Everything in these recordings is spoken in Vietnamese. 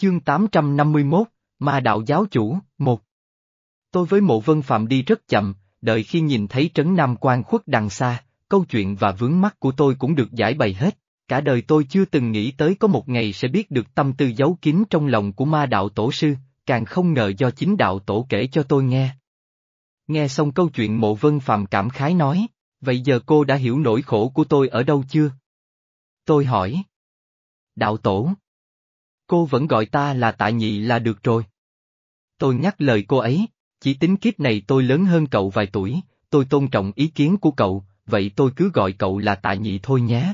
Chương 851, Ma Đạo Giáo Chủ, một Tôi với mộ vân phạm đi rất chậm, đợi khi nhìn thấy trấn Nam quan khuất đằng xa, câu chuyện và vướng mắt của tôi cũng được giải bày hết. Cả đời tôi chưa từng nghĩ tới có một ngày sẽ biết được tâm tư giấu kín trong lòng của ma đạo tổ sư, càng không ngờ do chính đạo tổ kể cho tôi nghe. Nghe xong câu chuyện mộ vân phạm cảm khái nói, vậy giờ cô đã hiểu nỗi khổ của tôi ở đâu chưa? Tôi hỏi. Đạo tổ. Cô vẫn gọi ta là tạ nhị là được rồi. Tôi nhắc lời cô ấy, chỉ tính kiếp này tôi lớn hơn cậu vài tuổi, tôi tôn trọng ý kiến của cậu, vậy tôi cứ gọi cậu là tạ nhị thôi nhé.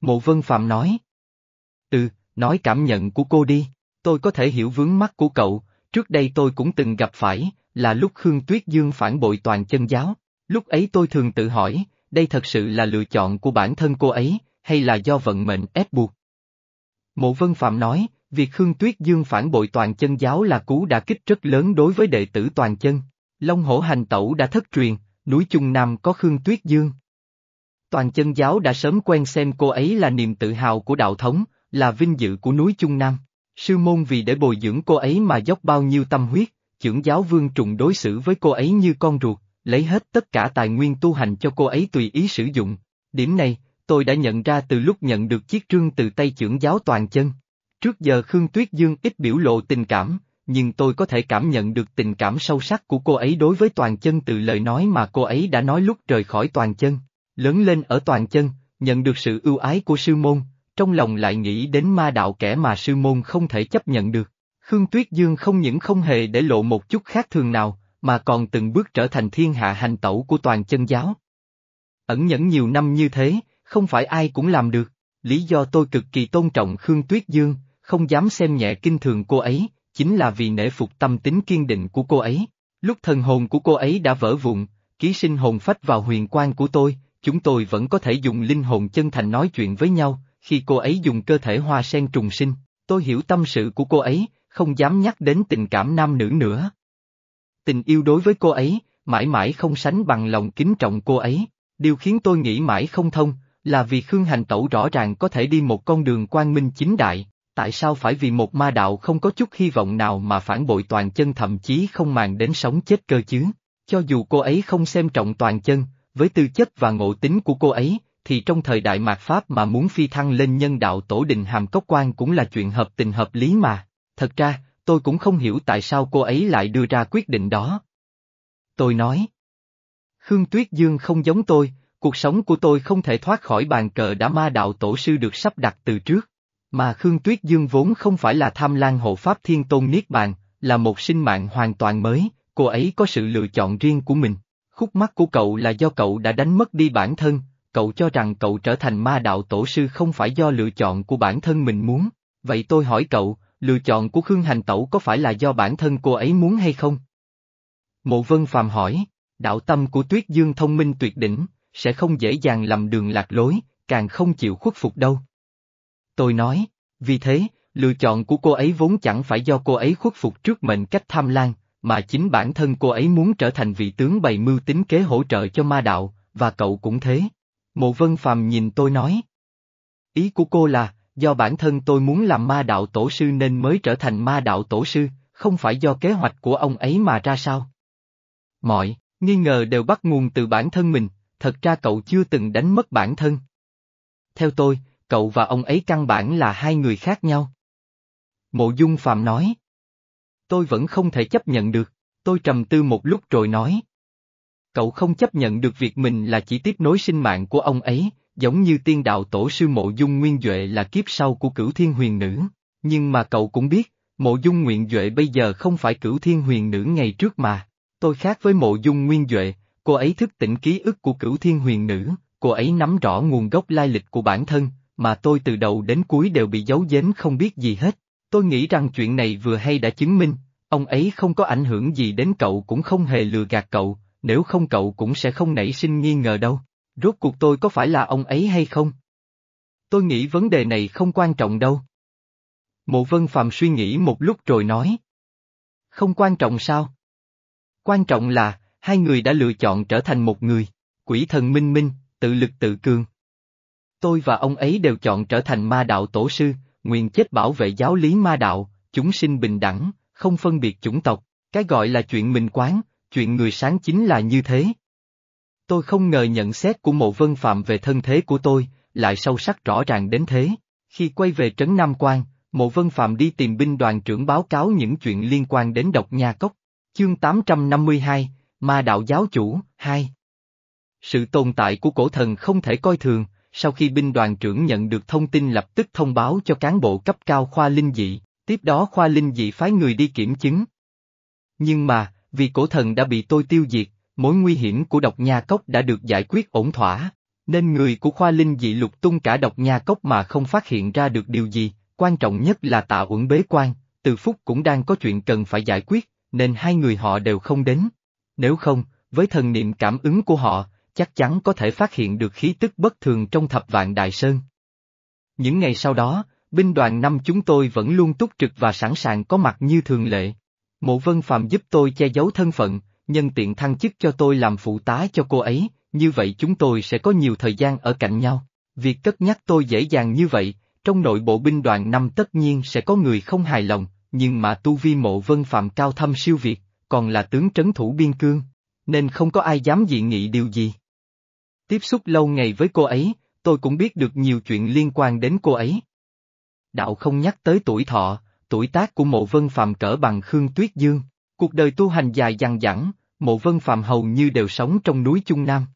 Mộ Vân Phạm nói. Ừ, nói cảm nhận của cô đi, tôi có thể hiểu vướng mắt của cậu, trước đây tôi cũng từng gặp phải, là lúc Khương Tuyết Dương phản bội toàn chân giáo, lúc ấy tôi thường tự hỏi, đây thật sự là lựa chọn của bản thân cô ấy, hay là do vận mệnh ép buộc? Mộ Vân Phạm nói, việc Khương Tuyết Dương phản bội toàn chân giáo là cú đả kích rất lớn đối với đệ tử toàn chân. Long hổ hành tẩu đã thất truyền, núi Trung Nam có Khương Tuyết Dương. Toàn chân giáo đã sớm quen xem cô ấy là niềm tự hào của đạo thống, là vinh dự của núi Trung Nam. Sư môn vì để bồi dưỡng cô ấy mà dốc bao nhiêu tâm huyết, trưởng giáo vương trùng đối xử với cô ấy như con ruột, lấy hết tất cả tài nguyên tu hành cho cô ấy tùy ý sử dụng. Điểm này, tôi đã nhận ra từ lúc nhận được chiếc trương từ tay trưởng giáo toàn chân. Trước giờ Khương Tuyết Dương ít biểu lộ tình cảm, nhưng tôi có thể cảm nhận được tình cảm sâu sắc của cô ấy đối với toàn chân từ lời nói mà cô ấy đã nói lúc rời khỏi toàn chân. Lớn lên ở toàn chân, nhận được sự ưu ái của sư môn, trong lòng lại nghĩ đến ma đạo kẻ mà sư môn không thể chấp nhận được. Khương Tuyết Dương không những không hề để lộ một chút khác thường nào, mà còn từng bước trở thành thiên hạ hành tẩu của toàn chân giáo. Ẩn nhẫn nhiều năm như thế, không phải ai cũng làm được. Lý do tôi cực kỳ tôn trọng Khương Tuyết Dương, không dám xem nhẹ kinh thường cô ấy, chính là vì nể phục tâm tính kiên định của cô ấy. Lúc thần hồn của cô ấy đã vỡ vụn, ký sinh hồn phách vào huyền quan của tôi, chúng tôi vẫn có thể dùng linh hồn chân thành nói chuyện với nhau, khi cô ấy dùng cơ thể hoa sen trùng sinh, tôi hiểu tâm sự của cô ấy, không dám nhắc đến tình cảm nam nữ nữa. Tình yêu đối với cô ấy, mãi mãi không sánh bằng lòng kính trọng cô ấy, điều khiến tôi nghĩ mãi không thông, là vì Khương Hành Tẩu rõ ràng có thể đi một con đường quang minh chính đại, tại sao phải vì một ma đạo không có chút hy vọng nào mà phản bội toàn chân thậm chí không màng đến sống chết cơ chứ? Cho dù cô ấy không xem trọng toàn chân, với tư chất và ngộ tính của cô ấy, thì trong thời đại mạt Pháp mà muốn phi thăng lên nhân đạo tổ đình hàm cốc quan cũng là chuyện hợp tình hợp lý mà. Thật ra, tôi cũng không hiểu tại sao cô ấy lại đưa ra quyết định đó. Tôi nói. Khương Tuyết Dương không giống tôi, cuộc sống của tôi không thể thoát khỏi bàn cờ đã ma đạo tổ sư được sắp đặt từ trước. Mà Khương Tuyết Dương vốn không phải là tham lan hộ Pháp Thiên Tôn Niết Bàn, là một sinh mạng hoàn toàn mới, cô ấy có sự lựa chọn riêng của mình. Khúc mắt của cậu là do cậu đã đánh mất đi bản thân, cậu cho rằng cậu trở thành ma đạo tổ sư không phải do lựa chọn của bản thân mình muốn. Vậy tôi hỏi cậu, lựa chọn của Khương Hành Tẩu có phải là do bản thân cô ấy muốn hay không? Mộ Vân Phàm hỏi, đạo tâm của Tuyết Dương thông minh tuyệt đỉnh, sẽ không dễ dàng lầm đường lạc lối, càng không chịu khuất phục đâu. Tôi nói, vì thế, lựa chọn của cô ấy vốn chẳng phải do cô ấy khuất phục trước mệnh cách tham lam, mà chính bản thân cô ấy muốn trở thành vị tướng bày mưu tính kế hỗ trợ cho ma đạo, và cậu cũng thế. Mộ Vân Phàm nhìn tôi nói. Ý của cô là, do bản thân tôi muốn làm ma đạo tổ sư nên mới trở thành ma đạo tổ sư, không phải do kế hoạch của ông ấy mà ra sao? Mọi, nghi ngờ đều bắt nguồn từ bản thân mình, thật ra cậu chưa từng đánh mất bản thân. Theo tôi, cậu và ông ấy căn bản là hai người khác nhau. Mộ Dung Phạm nói. Tôi vẫn không thể chấp nhận được, tôi trầm tư một lúc rồi nói. Cậu không chấp nhận được việc mình là chỉ tiếp nối sinh mạng của ông ấy, giống như tiên đạo tổ sư Mộ Dung Nguyên Duệ là kiếp sau của cửu thiên huyền nữ, nhưng mà cậu cũng biết, Mộ Dung Nguyên Duệ bây giờ không phải cửu thiên huyền nữ ngày trước mà, tôi khác với Mộ Dung Nguyên Duệ, cô ấy thức tỉnh ký ức của cửu thiên huyền nữ, cô ấy nắm rõ nguồn gốc lai lịch của bản thân, mà tôi từ đầu đến cuối đều bị giấu giếm không biết gì hết. Tôi nghĩ rằng chuyện này vừa hay đã chứng minh, ông ấy không có ảnh hưởng gì đến cậu cũng không hề lừa gạt cậu, nếu không cậu cũng sẽ không nảy sinh nghi ngờ đâu. Rốt cuộc tôi có phải là ông ấy hay không? Tôi nghĩ vấn đề này không quan trọng đâu. Mộ Vân Phạm suy nghĩ một lúc rồi nói. Không quan trọng sao? Quan trọng là, hai người đã lựa chọn trở thành một người, quỷ thần minh minh, tự lực tự cường. Tôi và ông ấy đều chọn trở thành ma đạo tổ sư, nguyện chết bảo vệ giáo lý ma đạo, chúng sinh bình đẳng, không phân biệt chủng tộc, cái gọi là chuyện mình quán, chuyện người sáng chính là như thế. Tôi không ngờ nhận xét của mộ vân phạm về thân thế của tôi, lại sâu sắc rõ ràng đến thế. Khi quay về trấn Nam Quan, mộ vân phạm đi tìm binh đoàn trưởng báo cáo những chuyện liên quan đến độc nha cốc. Chương 852, Ma Đạo Giáo Chủ, hai. Sự tồn tại của cổ thần không thể coi thường, sau khi binh đoàn trưởng nhận được thông tin lập tức thông báo cho cán bộ cấp cao khoa linh dị, tiếp đó khoa linh dị phái người đi kiểm chứng. Nhưng mà, vì cổ thần đã bị tôi tiêu diệt, mối nguy hiểm của độc nha cốc đã được giải quyết ổn thỏa, nên người của khoa linh dị lục tung cả độc nha cốc mà không phát hiện ra được điều gì, quan trọng nhất là tạ uẩn bế quan, từ phúc cũng đang có chuyện cần phải giải quyết, nên hai người họ đều không đến. Nếu không, với thần niệm cảm ứng của họ, chắc chắn có thể phát hiện được khí tức bất thường trong thập vạn đại sơn. Những ngày sau đó, binh đoàn năm chúng tôi vẫn luôn túc trực và sẵn sàng có mặt như thường lệ. Mộ Vân Phạm giúp tôi che giấu thân phận, nhân tiện thăng chức cho tôi làm phụ tá cho cô ấy, như vậy chúng tôi sẽ có nhiều thời gian ở cạnh nhau. Việc cất nhắc tôi dễ dàng như vậy, trong nội bộ binh đoàn năm tất nhiên sẽ có người không hài lòng, nhưng mà tu vi mộ vân phạm cao thâm siêu việt, còn là tướng trấn thủ biên cương, nên không có ai dám dị nghị điều gì. Tiếp xúc lâu ngày với cô ấy, tôi cũng biết được nhiều chuyện liên quan đến cô ấy. Đạo không nhắc tới tuổi thọ, tuổi tác của mộ vân phạm cỡ bằng Khương Tuyết Dương, cuộc đời tu hành dài dằng dẳng, mộ vân phạm hầu như đều sống trong núi Trung Nam.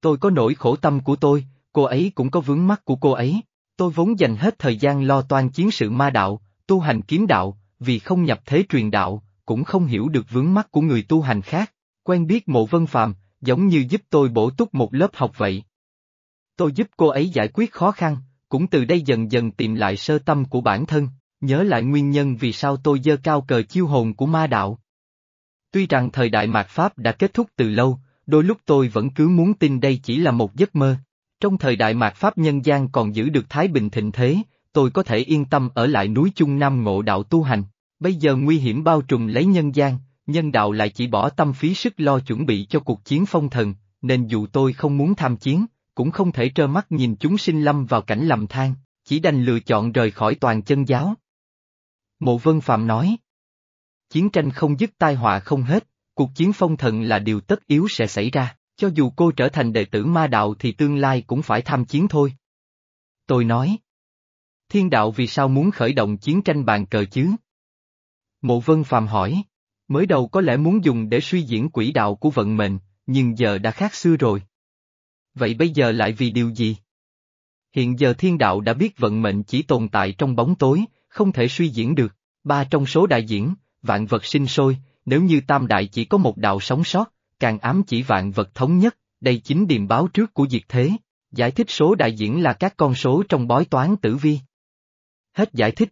Tôi có nỗi khổ tâm của tôi, cô ấy cũng có vướng mắt của cô ấy, tôi vốn dành hết thời gian lo toan chiến sự ma đạo, tu hành kiếm đạo, vì không nhập thế truyền đạo, cũng không hiểu được vướng mắt của người tu hành khác, quen biết mộ vân phàm, giống như giúp tôi bổ túc một lớp học vậy. Tôi giúp cô ấy giải quyết khó khăn, cũng từ đây dần dần tìm lại sơ tâm của bản thân, nhớ lại nguyên nhân vì sao tôi dơ cao cờ chiêu hồn của ma đạo. Tuy rằng thời đại mạt Pháp đã kết thúc từ lâu, đôi lúc tôi vẫn cứ muốn tin đây chỉ là một giấc mơ. Trong thời đại mạt Pháp nhân gian còn giữ được thái bình thịnh thế, tôi có thể yên tâm ở lại núi Trung Nam ngộ đạo tu hành. Bây giờ nguy hiểm bao trùm lấy nhân gian, nhân đạo lại chỉ bỏ tâm phí sức lo chuẩn bị cho cuộc chiến phong thần, nên dù tôi không muốn tham chiến, cũng không thể trơ mắt nhìn chúng sinh lâm vào cảnh lầm than, chỉ đành lựa chọn rời khỏi toàn chân giáo. Mộ Vân Phạm nói, chiến tranh không dứt tai họa không hết, cuộc chiến phong thần là điều tất yếu sẽ xảy ra, cho dù cô trở thành đệ tử ma đạo thì tương lai cũng phải tham chiến thôi. Tôi nói, thiên đạo vì sao muốn khởi động chiến tranh bàn cờ chứ? Mộ Vân Phàm hỏi, mới đầu có lẽ muốn dùng để suy diễn quỹ đạo của vận mệnh, nhưng giờ đã khác xưa rồi. Vậy bây giờ lại vì điều gì? Hiện giờ thiên đạo đã biết vận mệnh chỉ tồn tại trong bóng tối, không thể suy diễn được, ba trong số đại diễn, vạn vật sinh sôi, nếu như tam đại chỉ có một đạo sống sót, càng ám chỉ vạn vật thống nhất, đây chính điềm báo trước của diệt thế. Giải thích số đại diễn là các con số trong bói toán tử vi. Hết giải thích.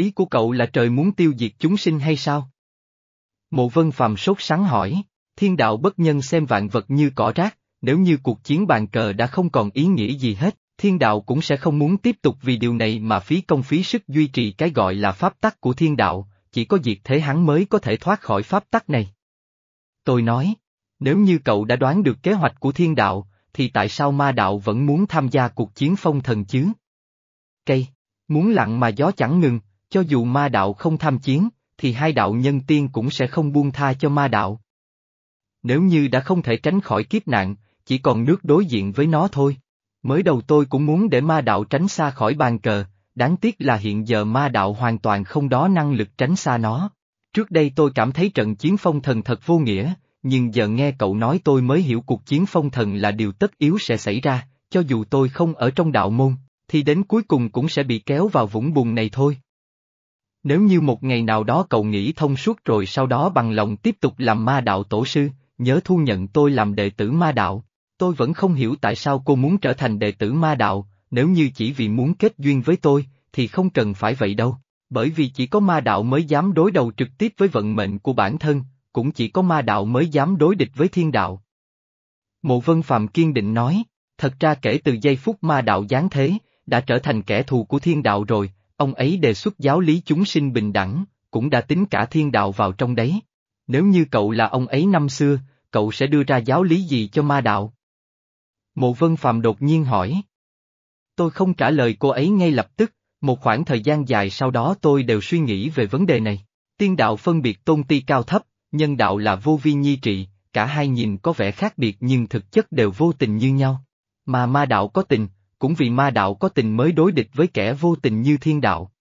Ý của cậu là trời muốn tiêu diệt chúng sinh hay sao? Mộ vân phàm sốt sắng hỏi, thiên đạo bất nhân xem vạn vật như cỏ rác, nếu như cuộc chiến bàn cờ đã không còn ý nghĩa gì hết, thiên đạo cũng sẽ không muốn tiếp tục vì điều này mà phí công phí sức duy trì cái gọi là pháp tắc của thiên đạo, chỉ có diệt thế hắn mới có thể thoát khỏi pháp tắc này. Tôi nói, nếu như cậu đã đoán được kế hoạch của thiên đạo, thì tại sao ma đạo vẫn muốn tham gia cuộc chiến phong thần chứ? Cây, muốn lặng mà gió chẳng ngừng, cho dù ma đạo không tham chiến, thì hai đạo nhân tiên cũng sẽ không buông tha cho ma đạo. Nếu như đã không thể tránh khỏi kiếp nạn, chỉ còn nước đối diện với nó thôi. Mới đầu tôi cũng muốn để ma đạo tránh xa khỏi bàn cờ, đáng tiếc là hiện giờ ma đạo hoàn toàn không đó năng lực tránh xa nó. Trước đây tôi cảm thấy trận chiến phong thần thật vô nghĩa, nhưng giờ nghe cậu nói tôi mới hiểu cuộc chiến phong thần là điều tất yếu sẽ xảy ra, cho dù tôi không ở trong đạo môn, thì đến cuối cùng cũng sẽ bị kéo vào vũng bùn này thôi. Nếu như một ngày nào đó cậu nghĩ thông suốt rồi sau đó bằng lòng tiếp tục làm ma đạo tổ sư, nhớ thu nhận tôi làm đệ tử ma đạo, tôi vẫn không hiểu tại sao cô muốn trở thành đệ tử ma đạo, nếu như chỉ vì muốn kết duyên với tôi, thì không cần phải vậy đâu, bởi vì chỉ có ma đạo mới dám đối đầu trực tiếp với vận mệnh của bản thân, cũng chỉ có ma đạo mới dám đối địch với thiên đạo. Mộ Vân Phạm kiên định nói, thật ra kể từ giây phút ma đạo giáng thế, đã trở thành kẻ thù của thiên đạo rồi, ông ấy đề xuất giáo lý chúng sinh bình đẳng, cũng đã tính cả thiên đạo vào trong đấy. Nếu như cậu là ông ấy năm xưa, cậu sẽ đưa ra giáo lý gì cho ma đạo? Mộ Vân Phạm đột nhiên hỏi. Tôi không trả lời cô ấy ngay lập tức, một khoảng thời gian dài sau đó tôi đều suy nghĩ về vấn đề này. Tiên đạo phân biệt tôn ti cao thấp, nhân đạo là vô vi nhi trị, cả hai nhìn có vẻ khác biệt nhưng thực chất đều vô tình như nhau. Mà ma đạo có tình, cũng vì ma đạo có tình mới đối địch với kẻ vô tình như thiên đạo.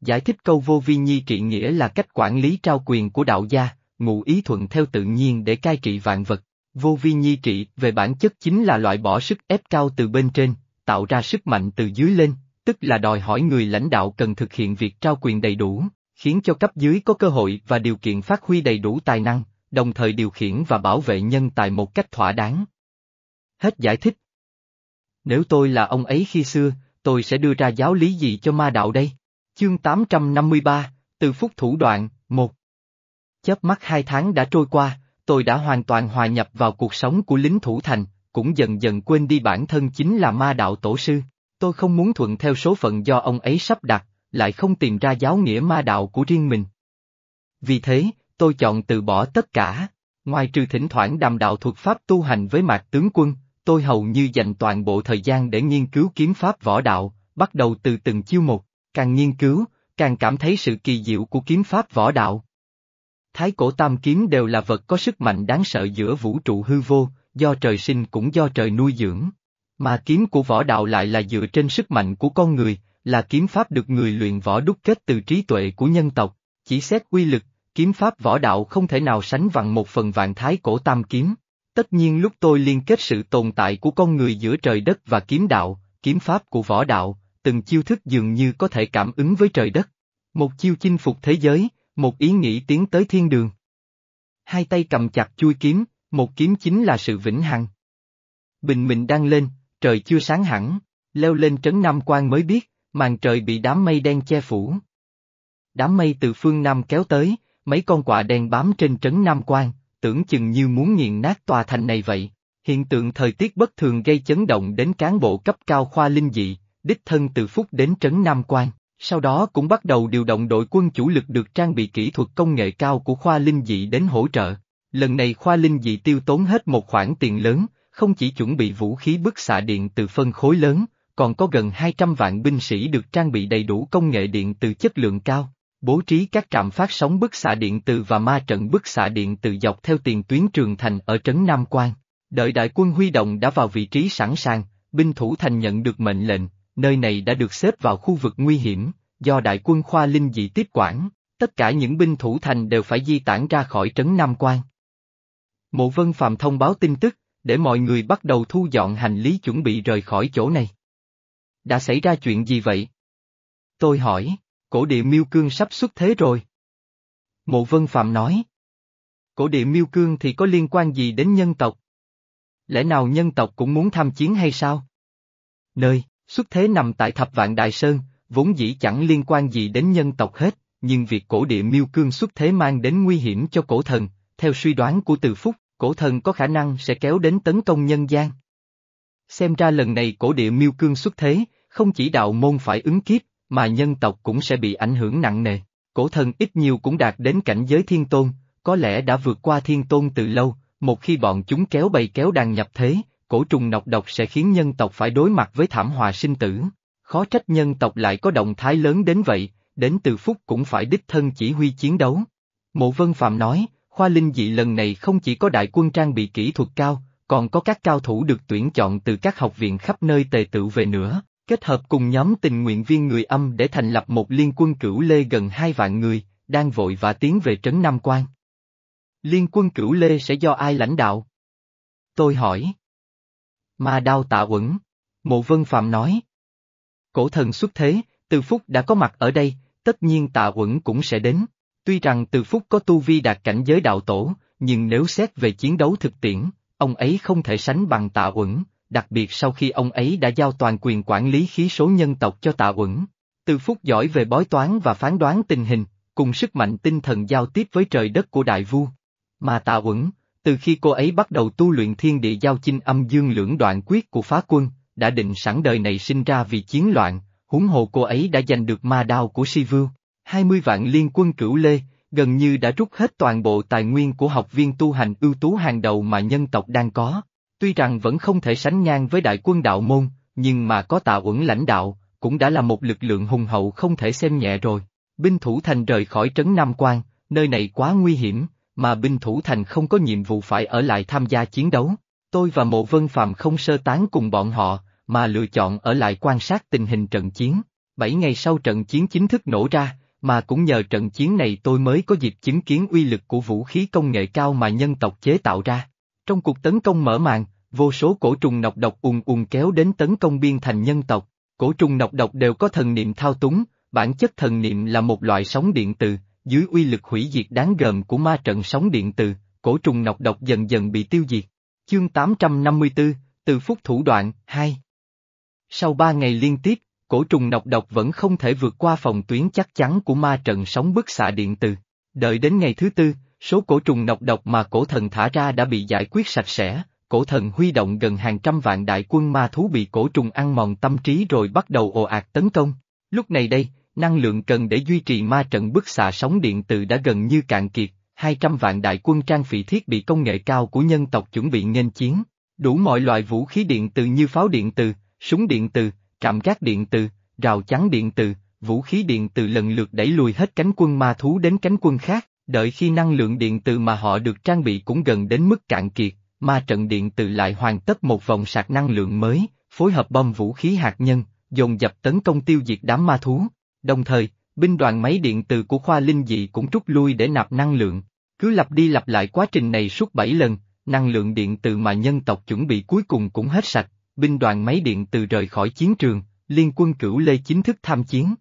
Giải thích câu vô vi nhi trị nghĩa là cách quản lý trao quyền của đạo gia, ngụ ý thuận theo tự nhiên để cai trị vạn vật. Vô vi nhi trị về bản chất chính là loại bỏ sức ép cao từ bên trên, tạo ra sức mạnh từ dưới lên, tức là đòi hỏi người lãnh đạo cần thực hiện việc trao quyền đầy đủ, khiến cho cấp dưới có cơ hội và điều kiện phát huy đầy đủ tài năng, đồng thời điều khiển và bảo vệ nhân tài một cách thỏa đáng. Hết giải thích. Nếu tôi là ông ấy khi xưa, tôi sẽ đưa ra giáo lý gì cho ma đạo đây? Chương 853, từ Phúc thủ đoạn, 1 Chớp mắt hai tháng đã trôi qua, tôi đã hoàn toàn hòa nhập vào cuộc sống của lính thủ thành, cũng dần dần quên đi bản thân chính là ma đạo tổ sư. Tôi không muốn thuận theo số phận do ông ấy sắp đặt, lại không tìm ra giáo nghĩa ma đạo của riêng mình. Vì thế, tôi chọn từ bỏ tất cả. Ngoài trừ thỉnh thoảng đàm đạo thuật pháp tu hành với mạc tướng quân, tôi hầu như dành toàn bộ thời gian để nghiên cứu kiếm pháp võ đạo, bắt đầu từ từng chiêu một, càng nghiên cứu, càng cảm thấy sự kỳ diệu của kiếm pháp võ đạo. Thái cổ tam kiếm đều là vật có sức mạnh đáng sợ giữa vũ trụ hư vô, do trời sinh cũng do trời nuôi dưỡng. Mà kiếm của võ đạo lại là dựa trên sức mạnh của con người, là kiếm pháp được người luyện võ đúc kết từ trí tuệ của nhân tộc, chỉ xét quy lực, kiếm pháp võ đạo không thể nào sánh bằng một phần vạn thái cổ tam kiếm. Tất nhiên lúc tôi liên kết sự tồn tại của con người giữa trời đất và kiếm đạo, kiếm pháp của võ đạo, từng chiêu thức dường như có thể cảm ứng với trời đất. Một chiêu chinh phục thế giới, một ý nghĩ tiến tới thiên đường. Hai tay cầm chặt chui kiếm, một kiếm chính là sự vĩnh hằng. Bình minh đang lên, trời chưa sáng hẳn, leo lên trấn Nam Quan mới biết, màn trời bị đám mây đen che phủ. Đám mây từ phương Nam kéo tới, mấy con quạ đen bám trên trấn Nam Quan, tưởng chừng như muốn nghiền nát tòa thành này vậy. Hiện tượng thời tiết bất thường gây chấn động đến cán bộ cấp cao khoa linh dị, đích thân từ phúc đến trấn Nam Quan, sau đó cũng bắt đầu điều động đội quân chủ lực được trang bị kỹ thuật công nghệ cao của khoa linh dị đến hỗ trợ. Lần này khoa linh dị tiêu tốn hết một khoản tiền lớn, không chỉ chuẩn bị vũ khí bức xạ điện từ phân khối lớn, còn có gần 200 vạn binh sĩ được trang bị đầy đủ công nghệ điện từ chất lượng cao, bố trí các trạm phát sóng bức xạ điện từ và ma trận bức xạ điện từ dọc theo tiền tuyến trường thành ở trấn Nam Quan. Đợi đại quân huy động đã vào vị trí sẵn sàng, binh thủ thành nhận được mệnh lệnh, nơi này đã được xếp vào khu vực nguy hiểm, do đại quân khoa linh dị tiếp quản, tất cả những binh thủ thành đều phải di tản ra khỏi trấn Nam Quan. Mộ Vân Phạm thông báo tin tức, để mọi người bắt đầu thu dọn hành lý chuẩn bị rời khỏi chỗ này. Đã xảy ra chuyện gì vậy? Tôi hỏi, cổ địa miêu cương sắp xuất thế rồi. Mộ Vân Phạm nói. Cổ địa miêu cương thì có liên quan gì đến nhân tộc? Lẽ nào nhân tộc cũng muốn tham chiến hay sao? Nơi, xuất thế nằm tại Thập Vạn Đại Sơn, vốn dĩ chẳng liên quan gì đến nhân tộc hết, nhưng việc cổ địa miêu cương xuất thế mang đến nguy hiểm cho cổ thần, theo suy đoán của Từ Phúc, cổ thần có khả năng sẽ kéo đến tấn công nhân gian. Xem ra lần này cổ địa miêu cương xuất thế, không chỉ đạo môn phải ứng kiếp, mà nhân tộc cũng sẽ bị ảnh hưởng nặng nề. Cổ thần ít nhiều cũng đạt đến cảnh giới thiên tôn, có lẽ đã vượt qua thiên tôn từ lâu, một khi bọn chúng kéo bầy kéo đàn nhập thế, cổ trùng nọc độc sẽ khiến nhân tộc phải đối mặt với thảm họa sinh tử. Khó trách nhân tộc lại có động thái lớn đến vậy, đến từ phút cũng phải đích thân chỉ huy chiến đấu. Mộ Vân Phạm nói, khoa linh dị lần này không chỉ có đại quân trang bị kỹ thuật cao, còn có các cao thủ được tuyển chọn từ các học viện khắp nơi tề tự về nữa, kết hợp cùng nhóm tình nguyện viên người âm để thành lập một liên quân cửu lê gần hai vạn người, đang vội và tiến về trấn Nam Quan. Liên quân cửu lê sẽ do ai lãnh đạo? Tôi hỏi. Ma đao tạ uẩn. Mộ Vân Phạm nói. Cổ thần xuất thế, từ phúc đã có mặt ở đây, tất nhiên tạ uẩn cũng sẽ đến. Tuy rằng từ phúc có tu vi đạt cảnh giới đạo tổ, nhưng nếu xét về chiến đấu thực tiễn, ông ấy không thể sánh bằng tạ uẩn, đặc biệt sau khi ông ấy đã giao toàn quyền quản lý khí số nhân tộc cho tạ uẩn. Từ phút giỏi về bói toán và phán đoán tình hình, cùng sức mạnh tinh thần giao tiếp với trời đất của đại vua. Mà tạ uẩn, từ khi cô ấy bắt đầu tu luyện thiên địa giao chinh âm dương lưỡng đoạn quyết của phá quân, đã định sẵn đời này sinh ra vì chiến loạn, huống hồ cô ấy đã giành được ma đao của si vưu. 20 vạn liên quân cửu lê, gần như đã rút hết toàn bộ tài nguyên của học viên tu hành ưu tú hàng đầu mà nhân tộc đang có. Tuy rằng vẫn không thể sánh ngang với đại quân đạo môn, nhưng mà có tạ uẩn lãnh đạo, cũng đã là một lực lượng hùng hậu không thể xem nhẹ rồi. Binh thủ thành rời khỏi trấn Nam Quan, nơi này quá nguy hiểm, mà binh thủ thành không có nhiệm vụ phải ở lại tham gia chiến đấu. Tôi và Mộ Vân Phạm không sơ tán cùng bọn họ, mà lựa chọn ở lại quan sát tình hình trận chiến. Bảy ngày sau trận chiến chính thức nổ ra, mà cũng nhờ trận chiến này tôi mới có dịp chứng kiến uy lực của vũ khí công nghệ cao mà nhân tộc chế tạo ra. Trong cuộc tấn công mở màn, vô số cổ trùng nọc độc ùn ùn kéo đến tấn công biên thành nhân tộc. Cổ trùng nọc độc đều có thần niệm thao túng, bản chất thần niệm là một loại sóng điện từ, dưới uy lực hủy diệt đáng gờm của ma trận sóng điện từ, cổ trùng nọc độc dần dần bị tiêu diệt. Chương 854, Từ phút thủ đoạn, 2 Sau ba ngày liên tiếp, cổ trùng nọc độc vẫn không thể vượt qua phòng tuyến chắc chắn của ma trận sóng bức xạ điện từ. Đợi đến ngày thứ tư, số cổ trùng nọc độc mà cổ thần thả ra đã bị giải quyết sạch sẽ, cổ thần huy động gần hàng trăm vạn đại quân ma thú bị cổ trùng ăn mòn tâm trí rồi bắt đầu ồ ạt tấn công. Lúc này đây, năng lượng cần để duy trì ma trận bức xạ sóng điện từ đã gần như cạn kiệt, 200 vạn đại quân trang bị thiết bị công nghệ cao của nhân tộc chuẩn bị nghênh chiến, đủ mọi loại vũ khí điện từ như pháo điện từ, súng điện từ, trạm gác điện từ, rào chắn điện từ, vũ khí điện từ lần lượt đẩy lùi hết cánh quân ma thú đến cánh quân khác, đợi khi năng lượng điện từ mà họ được trang bị cũng gần đến mức cạn kiệt, ma trận điện từ lại hoàn tất một vòng sạc năng lượng mới, phối hợp bom vũ khí hạt nhân, dồn dập tấn công tiêu diệt đám ma thú. Đồng thời, binh đoàn máy điện từ của khoa linh dị cũng rút lui để nạp năng lượng. Cứ lặp đi lặp lại quá trình này suốt 7 lần, năng lượng điện từ mà nhân tộc chuẩn bị cuối cùng cũng hết sạch, binh đoàn máy điện từ rời khỏi chiến trường, liên quân cửu lê chính thức tham chiến.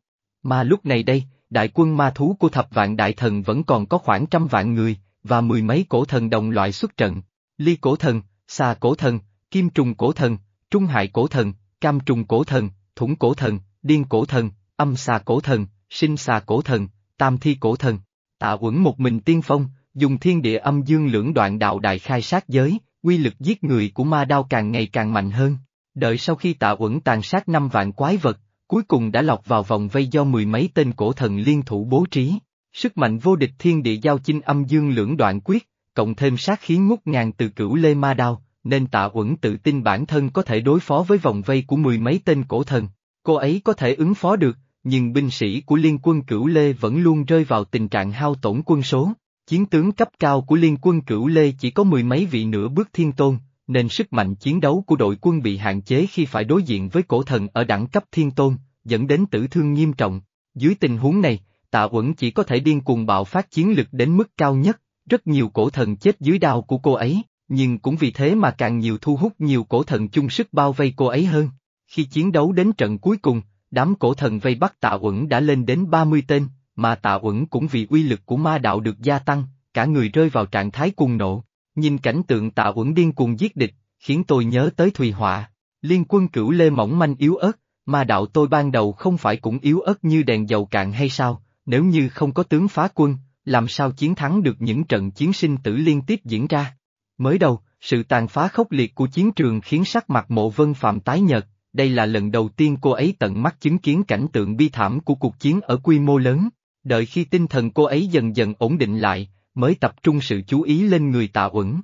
Mà lúc này đây, đại quân ma thú của thập vạn đại thần vẫn còn có khoảng trăm vạn người, và mười mấy cổ thần đồng loại xuất trận. Ly cổ thần, xà cổ thần, kim trùng cổ thần, trung hại cổ thần, cam trùng cổ thần, thủng cổ thần, điên cổ thần, âm xà cổ thần, sinh xà cổ thần, tam thi cổ thần. Tạ quẩn một mình tiên phong, dùng thiên địa âm dương lưỡng đoạn đạo đại khai sát giới, quy lực giết người của ma đao càng ngày càng mạnh hơn. Đợi sau khi tạ quẩn tàn sát năm vạn quái vật, cuối cùng đã lọt vào vòng vây do mười mấy tên cổ thần liên thủ bố trí. Sức mạnh vô địch thiên địa giao chinh âm dương lưỡng đoạn quyết, cộng thêm sát khí ngút ngàn từ cửu lê ma đao, nên tạ uẩn tự tin bản thân có thể đối phó với vòng vây của mười mấy tên cổ thần. Cô ấy có thể ứng phó được, nhưng binh sĩ của liên quân cửu lê vẫn luôn rơi vào tình trạng hao tổn quân số. Chiến tướng cấp cao của liên quân cửu lê chỉ có mười mấy vị nửa bước thiên tôn, nên sức mạnh chiến đấu của đội quân bị hạn chế khi phải đối diện với cổ thần ở đẳng cấp thiên tôn, dẫn đến tử thương nghiêm trọng. Dưới tình huống này, tạ uẩn chỉ có thể điên cuồng bạo phát chiến lực đến mức cao nhất, rất nhiều cổ thần chết dưới đao của cô ấy, nhưng cũng vì thế mà càng nhiều thu hút nhiều cổ thần chung sức bao vây cô ấy hơn. Khi chiến đấu đến trận cuối cùng, đám cổ thần vây bắt tạ uẩn đã lên đến 30 tên, mà tạ uẩn cũng vì uy lực của ma đạo được gia tăng, cả người rơi vào trạng thái cuồng nộ. Nhìn cảnh tượng tạ uẩn điên cuồng giết địch, khiến tôi nhớ tới Thùy Họa. Liên quân cửu lê mỏng manh yếu ớt, mà đạo tôi ban đầu không phải cũng yếu ớt như đèn dầu cạn hay sao, nếu như không có tướng phá quân, làm sao chiến thắng được những trận chiến sinh tử liên tiếp diễn ra. Mới đầu, sự tàn phá khốc liệt của chiến trường khiến sắc mặt mộ vân phạm tái nhợt, đây là lần đầu tiên cô ấy tận mắt chứng kiến cảnh tượng bi thảm của cuộc chiến ở quy mô lớn. Đợi khi tinh thần cô ấy dần dần ổn định lại, mới tập trung sự chú ý lên người tạ uẩn.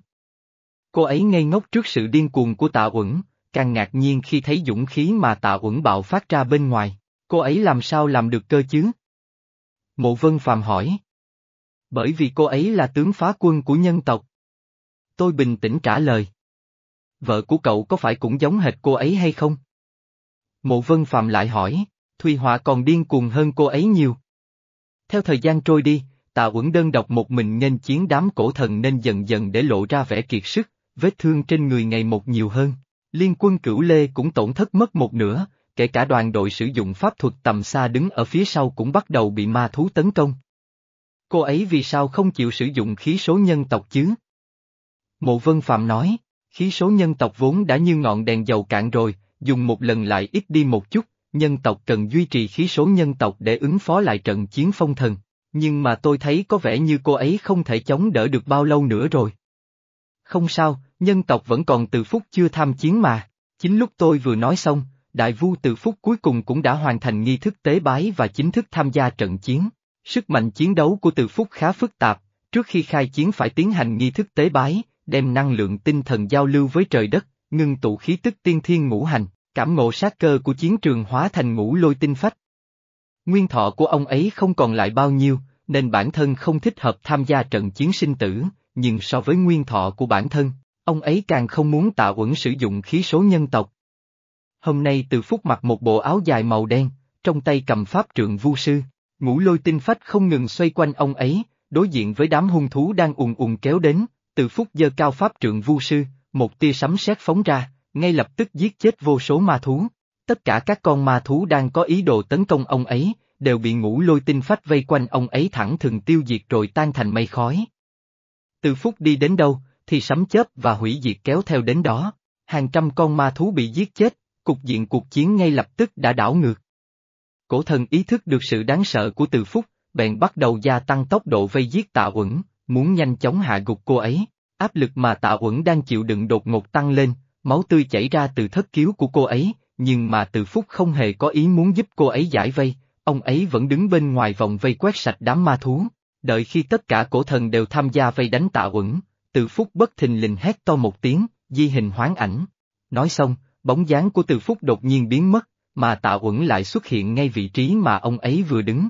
Cô ấy ngây ngốc trước sự điên cuồng của tạ uẩn, càng ngạc nhiên khi thấy dũng khí mà tạ uẩn bạo phát ra bên ngoài. Cô ấy làm sao làm được cơ chứ? Mộ Vân Phàm hỏi. Bởi vì cô ấy là tướng phá quân của nhân tộc. Tôi bình tĩnh trả lời. Vợ của cậu có phải cũng giống hệt cô ấy hay không? Mộ Vân Phạm lại hỏi, Thùy Họa còn điên cuồng hơn cô ấy nhiều. Theo thời gian trôi đi, Tạ Uẩn đơn độc một mình nên chiến đám cổ thần nên dần dần để lộ ra vẻ kiệt sức, vết thương trên người ngày một nhiều hơn. Liên quân cửu lê cũng tổn thất mất một nửa, kể cả đoàn đội sử dụng pháp thuật tầm xa đứng ở phía sau cũng bắt đầu bị ma thú tấn công. Cô ấy vì sao không chịu sử dụng khí số nhân tộc chứ? Mộ Vân Phạm nói, khí số nhân tộc vốn đã như ngọn đèn dầu cạn rồi, dùng một lần lại ít đi một chút, nhân tộc cần duy trì khí số nhân tộc để ứng phó lại trận chiến phong thần, nhưng mà tôi thấy có vẻ như cô ấy không thể chống đỡ được bao lâu nữa rồi. Không sao, nhân tộc vẫn còn từ phúc chưa tham chiến mà, chính lúc tôi vừa nói xong, đại vu từ phúc cuối cùng cũng đã hoàn thành nghi thức tế bái và chính thức tham gia trận chiến. Sức mạnh chiến đấu của từ phúc khá phức tạp, trước khi khai chiến phải tiến hành nghi thức tế bái, đem năng lượng tinh thần giao lưu với trời đất, ngưng tụ khí tức tiên thiên ngũ hành, cảm ngộ sát cơ của chiến trường hóa thành ngũ lôi tinh phách. Nguyên thọ của ông ấy không còn lại bao nhiêu, nên bản thân không thích hợp tham gia trận chiến sinh tử, nhưng so với nguyên thọ của bản thân, ông ấy càng không muốn tạ uẩn sử dụng khí số nhân tộc. Hôm nay từ phút mặc một bộ áo dài màu đen, trong tay cầm pháp trượng vu sư, ngũ lôi tinh phách không ngừng xoay quanh ông ấy, đối diện với đám hung thú đang ùn ùn kéo đến, từ phút giơ cao pháp trượng vu sư, một tia sấm sét phóng ra, ngay lập tức giết chết vô số ma thú. Tất cả các con ma thú đang có ý đồ tấn công ông ấy, đều bị ngũ lôi tinh phách vây quanh ông ấy thẳng thừng tiêu diệt rồi tan thành mây khói. Từ phút đi đến đâu, thì sấm chớp và hủy diệt kéo theo đến đó. Hàng trăm con ma thú bị giết chết, cục diện cuộc chiến ngay lập tức đã đảo ngược. Cổ thần ý thức được sự đáng sợ của từ phúc, bèn bắt đầu gia tăng tốc độ vây giết tạ uẩn, muốn nhanh chóng hạ gục cô ấy. Áp lực mà tạ uẩn đang chịu đựng đột ngột tăng lên, máu tươi chảy ra từ thất cứu của cô ấy, nhưng mà từ phúc không hề có ý muốn giúp cô ấy giải vây, ông ấy vẫn đứng bên ngoài vòng vây quét sạch đám ma thú. Đợi khi tất cả cổ thần đều tham gia vây đánh tạ uẩn, từ phúc bất thình lình hét to một tiếng, di hình hoán ảnh. Nói xong, bóng dáng của từ phúc đột nhiên biến mất, mà tạ uẩn lại xuất hiện ngay vị trí mà ông ấy vừa đứng.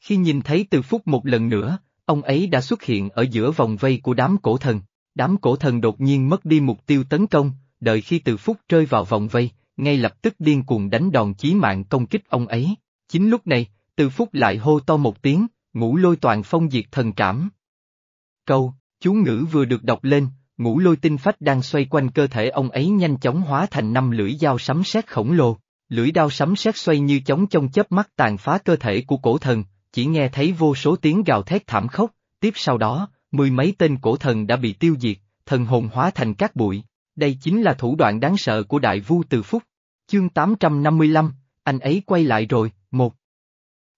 Khi nhìn thấy từ phúc một lần nữa, ông ấy đã xuất hiện ở giữa vòng vây của đám cổ thần. Đám cổ thần đột nhiên mất đi mục tiêu tấn công, đợi khi từ phúc rơi vào vòng vây, ngay lập tức điên cuồng đánh đòn chí mạng công kích ông ấy. Chính lúc này, từ phúc lại hô to một tiếng, ngũ lôi toàn phong diệt thần trảm. Câu, chú ngữ vừa được đọc lên, ngũ lôi tinh phách đang xoay quanh cơ thể ông ấy nhanh chóng hóa thành năm lưỡi dao sấm sét khổng lồ. Lưỡi đao sấm sét xoay như chóng trong chớp mắt tàn phá cơ thể của cổ thần, chỉ nghe thấy vô số tiếng gào thét thảm khốc, tiếp sau đó, mười mấy tên cổ thần đã bị tiêu diệt, thần hồn hóa thành các bụi. Đây chính là thủ đoạn đáng sợ của đại vu từ phúc. Chương 855, anh ấy quay lại rồi, một.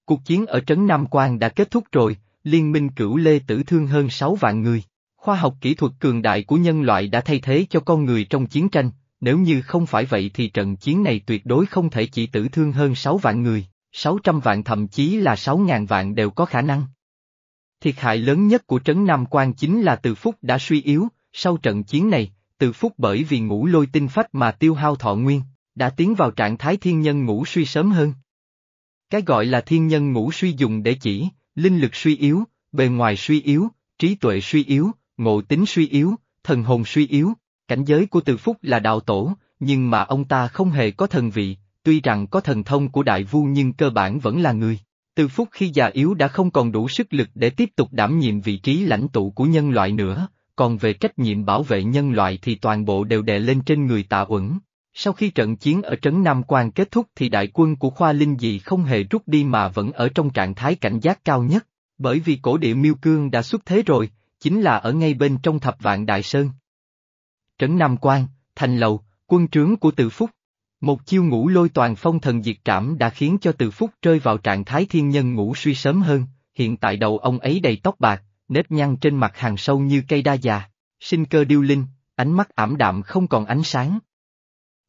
Cuộc chiến ở Trấn Nam Quan đã kết thúc rồi, liên minh cửu lê tử thương hơn 6 vạn người. Khoa học kỹ thuật cường đại của nhân loại đã thay thế cho con người trong chiến tranh, nếu như không phải vậy thì trận chiến này tuyệt đối không thể chỉ tử thương hơn 6 vạn người, 600 vạn thậm chí là 6 ngàn vạn đều có khả năng. Thiệt hại lớn nhất của Trấn Nam Quan chính là Từ Phúc đã suy yếu, sau trận chiến này, từ Phúc bởi vì ngủ lôi tinh phách mà tiêu hao thọ nguyên, đã tiến vào trạng thái thiên nhân ngủ suy sớm hơn. Cái gọi là thiên nhân ngủ suy dùng để chỉ, linh lực suy yếu, bề ngoài suy yếu, trí tuệ suy yếu, ngộ tính suy yếu, thần hồn suy yếu, cảnh giới của Từ Phúc là đạo tổ, nhưng mà ông ta không hề có thần vị, tuy rằng có thần thông của đại vu nhưng cơ bản vẫn là người. Từ phút khi già yếu đã không còn đủ sức lực để tiếp tục đảm nhiệm vị trí lãnh tụ của nhân loại nữa, còn về trách nhiệm bảo vệ nhân loại thì toàn bộ đều đè lên trên người tạ uẩn. Sau khi trận chiến ở Trấn Nam Quan kết thúc thì đại quân của Khoa Linh Dị không hề rút đi mà vẫn ở trong trạng thái cảnh giác cao nhất, bởi vì cổ địa miêu cương đã xuất thế rồi, chính là ở ngay bên trong thập vạn Đại Sơn. Trấn Nam Quan, Thành Lầu, quân trướng của Từ Phúc. Một chiêu ngũ lôi toàn phong thần diệt trảm đã khiến cho từ phúc rơi vào trạng thái thiên nhân ngủ suy sớm hơn, hiện tại đầu ông ấy đầy tóc bạc, nếp nhăn trên mặt hàng sâu như cây đa già, sinh cơ điêu linh, ánh mắt ảm đạm không còn ánh sáng.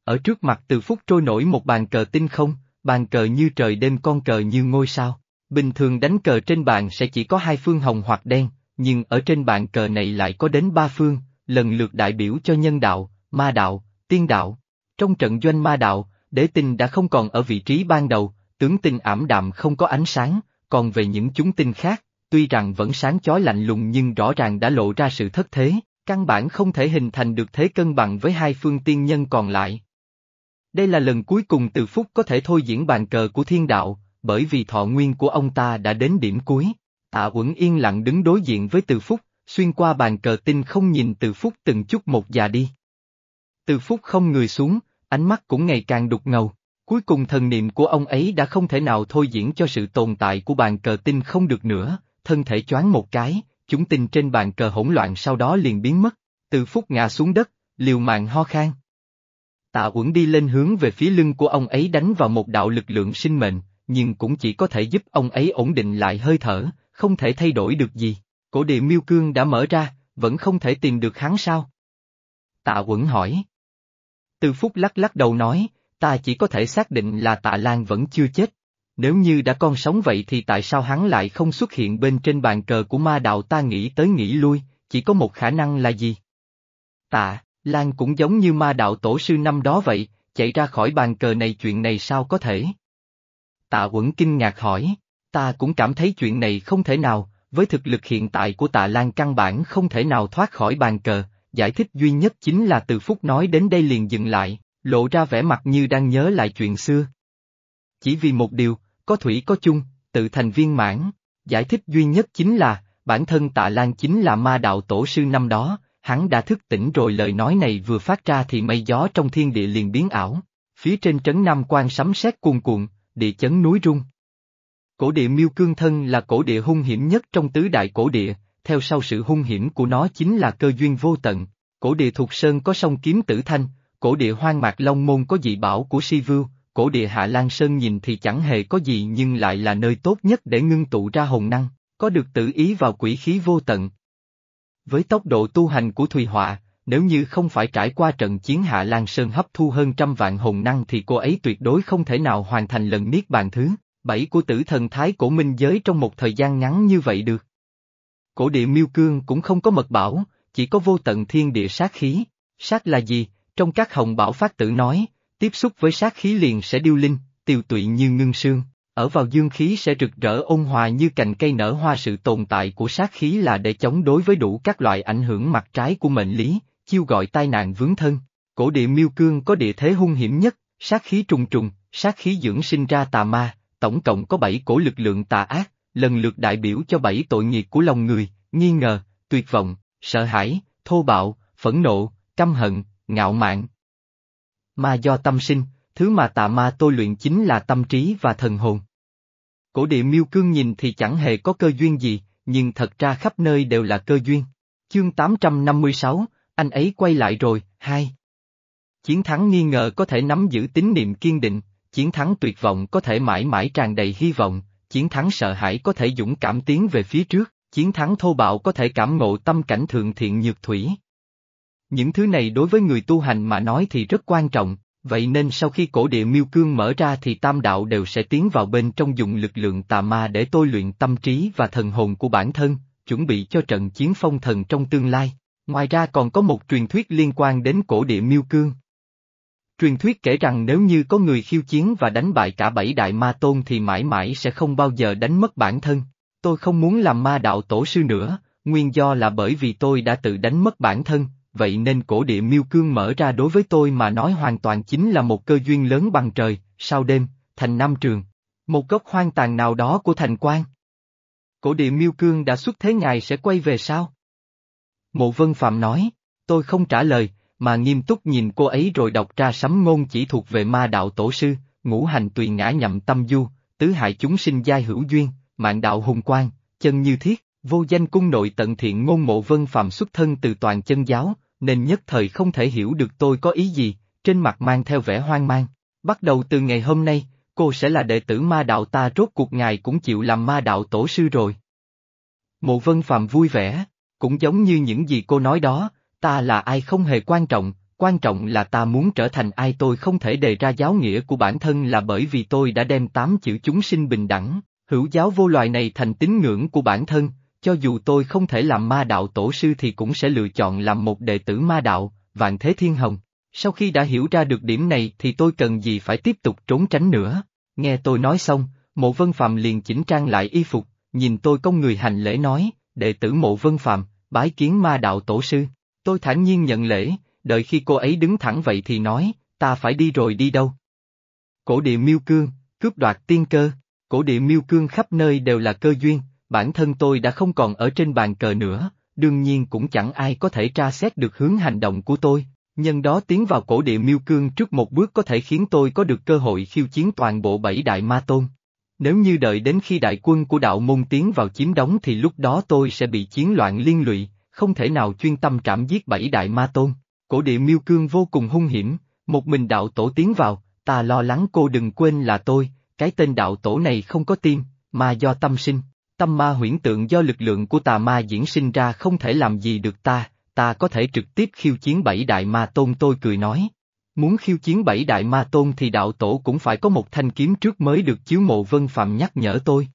Ở trước mặt từ phút trôi nổi một bàn cờ tinh không, bàn cờ như trời đêm con cờ như ngôi sao. Bình thường đánh cờ trên bàn sẽ chỉ có hai phương hồng hoặc đen, nhưng ở trên bàn cờ này lại có đến ba phương, lần lượt đại biểu cho nhân đạo, ma đạo, tiên đạo. Trong trận doanh ma đạo, đế tinh đã không còn ở vị trí ban đầu, tướng tinh ảm đạm không có ánh sáng, còn về những chúng tinh khác, tuy rằng vẫn sáng chói lạnh lùng nhưng rõ ràng đã lộ ra sự thất thế, căn bản không thể hình thành được thế cân bằng với hai phương tiên nhân còn lại. Đây là lần cuối cùng từ phúc có thể thôi diễn bàn cờ của thiên đạo, bởi vì thọ nguyên của ông ta đã đến điểm cuối. Tạ Uẩn yên lặng đứng đối diện với từ phúc, xuyên qua bàn cờ tinh không nhìn từ phúc từng chút một già đi. Từ phút không người xuống, ánh mắt cũng ngày càng đục ngầu. Cuối cùng thần niệm của ông ấy đã không thể nào thôi diễn cho sự tồn tại của bàn cờ tinh không được nữa, thân thể choáng một cái, chúng tinh trên bàn cờ hỗn loạn sau đó liền biến mất, từ phút ngã xuống đất, liều mạng ho khan. Tạ Uẩn đi lên hướng về phía lưng của ông ấy đánh vào một đạo lực lượng sinh mệnh, nhưng cũng chỉ có thể giúp ông ấy ổn định lại hơi thở, không thể thay đổi được gì. Cổ địa miêu cương đã mở ra, vẫn không thể tìm được hắn sao? Tạ Uẩn hỏi. Từ phút lắc lắc đầu nói, ta chỉ có thể xác định là tạ Lan vẫn chưa chết. Nếu như đã còn sống vậy thì tại sao hắn lại không xuất hiện bên trên bàn cờ của ma đạo ta nghĩ tới nghĩ lui, chỉ có một khả năng là gì? Tạ, Lan cũng giống như ma đạo tổ sư năm đó vậy, chạy ra khỏi bàn cờ này chuyện này sao có thể? Tạ Quẩn kinh ngạc hỏi, ta cũng cảm thấy chuyện này không thể nào, với thực lực hiện tại của tạ Lan căn bản không thể nào thoát khỏi bàn cờ, giải thích duy nhất chính là từ phút nói đến đây liền dừng lại, lộ ra vẻ mặt như đang nhớ lại chuyện xưa. Chỉ vì một điều, có thủy có chung, tự thành viên mãn, giải thích duy nhất chính là, bản thân tạ Lan chính là ma đạo tổ sư năm đó, hắn đã thức tỉnh rồi lời nói này vừa phát ra thì mây gió trong thiên địa liền biến ảo, phía trên trấn Nam quan sấm sét cuồn cuộn, địa chấn núi rung. Cổ địa miêu cương thân là cổ địa hung hiểm nhất trong tứ đại cổ địa, theo sau sự hung hiểm của nó chính là cơ duyên vô tận. Cổ địa thuộc sơn có sông kiếm tử thanh, cổ địa hoang mạc long môn có dị bảo của si vưu, cổ địa hạ lan sơn nhìn thì chẳng hề có gì nhưng lại là nơi tốt nhất để ngưng tụ ra hồn năng, có được tự ý vào quỷ khí vô tận. Với tốc độ tu hành của Thùy Họa, nếu như không phải trải qua trận chiến Hạ Lan Sơn hấp thu hơn trăm vạn hồn năng thì cô ấy tuyệt đối không thể nào hoàn thành lần niết bàn thứ bảy của tử thần thái cổ minh giới trong một thời gian ngắn như vậy được. Cổ địa miêu cương cũng không có mật bảo, chỉ có vô tận thiên địa sát khí. Sát là gì? Trong các hồng bảo phát tử nói, tiếp xúc với sát khí liền sẽ điêu linh, tiêu tụy như ngưng sương, ở vào dương khí sẽ rực rỡ ôn hòa như cành cây nở hoa sự tồn tại của sát khí là để chống đối với đủ các loại ảnh hưởng mặt trái của mệnh lý, chiêu gọi tai nạn vướng thân. Cổ địa miêu cương có địa thế hung hiểm nhất, sát khí trùng trùng, sát khí dưỡng sinh ra tà ma, tổng cộng có bảy cổ lực lượng tà ác, lần lượt đại biểu cho bảy tội nghiệp của lòng người, nghi ngờ, tuyệt vọng, sợ hãi, thô bạo, phẫn nộ, căm hận, ngạo mạn. Ma do tâm sinh, thứ mà tà ma tôi luyện chính là tâm trí và thần hồn. Cổ địa miêu cương nhìn thì chẳng hề có cơ duyên gì, nhưng thật ra khắp nơi đều là cơ duyên. Chương 856, anh ấy quay lại rồi, hai. Chiến thắng nghi ngờ có thể nắm giữ tín niệm kiên định, chiến thắng tuyệt vọng có thể mãi mãi tràn đầy hy vọng, chiến thắng sợ hãi có thể dũng cảm tiến về phía trước, chiến thắng thô bạo có thể cảm ngộ tâm cảnh thượng thiện nhược thủy. Những thứ này đối với người tu hành mà nói thì rất quan trọng, vậy nên sau khi cổ địa miêu cương mở ra thì tam đạo đều sẽ tiến vào bên trong dùng lực lượng tà ma để tôi luyện tâm trí và thần hồn của bản thân, chuẩn bị cho trận chiến phong thần trong tương lai. Ngoài ra còn có một truyền thuyết liên quan đến cổ địa miêu cương. Truyền thuyết kể rằng nếu như có người khiêu chiến và đánh bại cả bảy đại ma tôn thì mãi mãi sẽ không bao giờ đánh mất bản thân. Tôi không muốn làm ma đạo tổ sư nữa, nguyên do là bởi vì tôi đã tự đánh mất bản thân, vậy nên cổ địa miêu cương mở ra đối với tôi mà nói hoàn toàn chính là một cơ duyên lớn bằng trời, sau đêm, thành Nam Trường. Một góc hoang tàn nào đó của thành quan. Cổ địa miêu cương đã xuất thế ngài sẽ quay về sao? Mộ Vân Phạm nói, tôi không trả lời, mà nghiêm túc nhìn cô ấy rồi đọc ra sấm ngôn chỉ thuộc về ma đạo tổ sư, ngũ hành tùy ngã nhậm tâm du, tứ hại chúng sinh giai hữu duyên, mạng đạo hùng quang, chân như thiết, vô danh cung nội tận thiện ngôn mộ vân phạm xuất thân từ toàn chân giáo, nên nhất thời không thể hiểu được tôi có ý gì, trên mặt mang theo vẻ hoang mang. Bắt đầu từ ngày hôm nay, cô sẽ là đệ tử ma đạo ta rốt cuộc ngài cũng chịu làm ma đạo tổ sư rồi. Mộ vân phạm vui vẻ, cũng giống như những gì cô nói đó, ta là ai không hề quan trọng, quan trọng là ta muốn trở thành ai tôi không thể đề ra giáo nghĩa của bản thân là bởi vì tôi đã đem tám chữ chúng sinh bình đẳng, hữu giáo vô loài này thành tín ngưỡng của bản thân, cho dù tôi không thể làm ma đạo tổ sư thì cũng sẽ lựa chọn làm một đệ tử ma đạo, vạn thế thiên hồng. Sau khi đã hiểu ra được điểm này thì tôi cần gì phải tiếp tục trốn tránh nữa. Nghe tôi nói xong, mộ vân phạm liền chỉnh trang lại y phục, nhìn tôi công người hành lễ nói, đệ tử mộ vân phạm, bái kiến ma đạo tổ sư. Tôi thản nhiên nhận lễ, đợi khi cô ấy đứng thẳng vậy thì nói, ta phải đi rồi đi đâu. Cổ địa miêu cương, cướp đoạt tiên cơ, cổ địa miêu cương khắp nơi đều là cơ duyên, bản thân tôi đã không còn ở trên bàn cờ nữa, đương nhiên cũng chẳng ai có thể tra xét được hướng hành động của tôi, nhân đó tiến vào cổ địa miêu cương trước một bước có thể khiến tôi có được cơ hội khiêu chiến toàn bộ bảy đại ma tôn. Nếu như đợi đến khi đại quân của đạo môn tiến vào chiếm đóng thì lúc đó tôi sẽ bị chiến loạn liên lụy, không thể nào chuyên tâm trảm giết bảy đại ma tôn. Cổ địa miêu cương vô cùng hung hiểm, một mình đạo tổ tiến vào, ta lo lắng cô đừng quên là tôi, cái tên đạo tổ này không có tim, mà do tâm sinh, tâm ma huyễn tượng do lực lượng của tà ma diễn sinh ra không thể làm gì được ta, ta có thể trực tiếp khiêu chiến bảy đại ma tôn tôi cười nói. Muốn khiêu chiến bảy đại ma tôn thì đạo tổ cũng phải có một thanh kiếm trước mới được chiếu mộ vân phạm nhắc nhở tôi.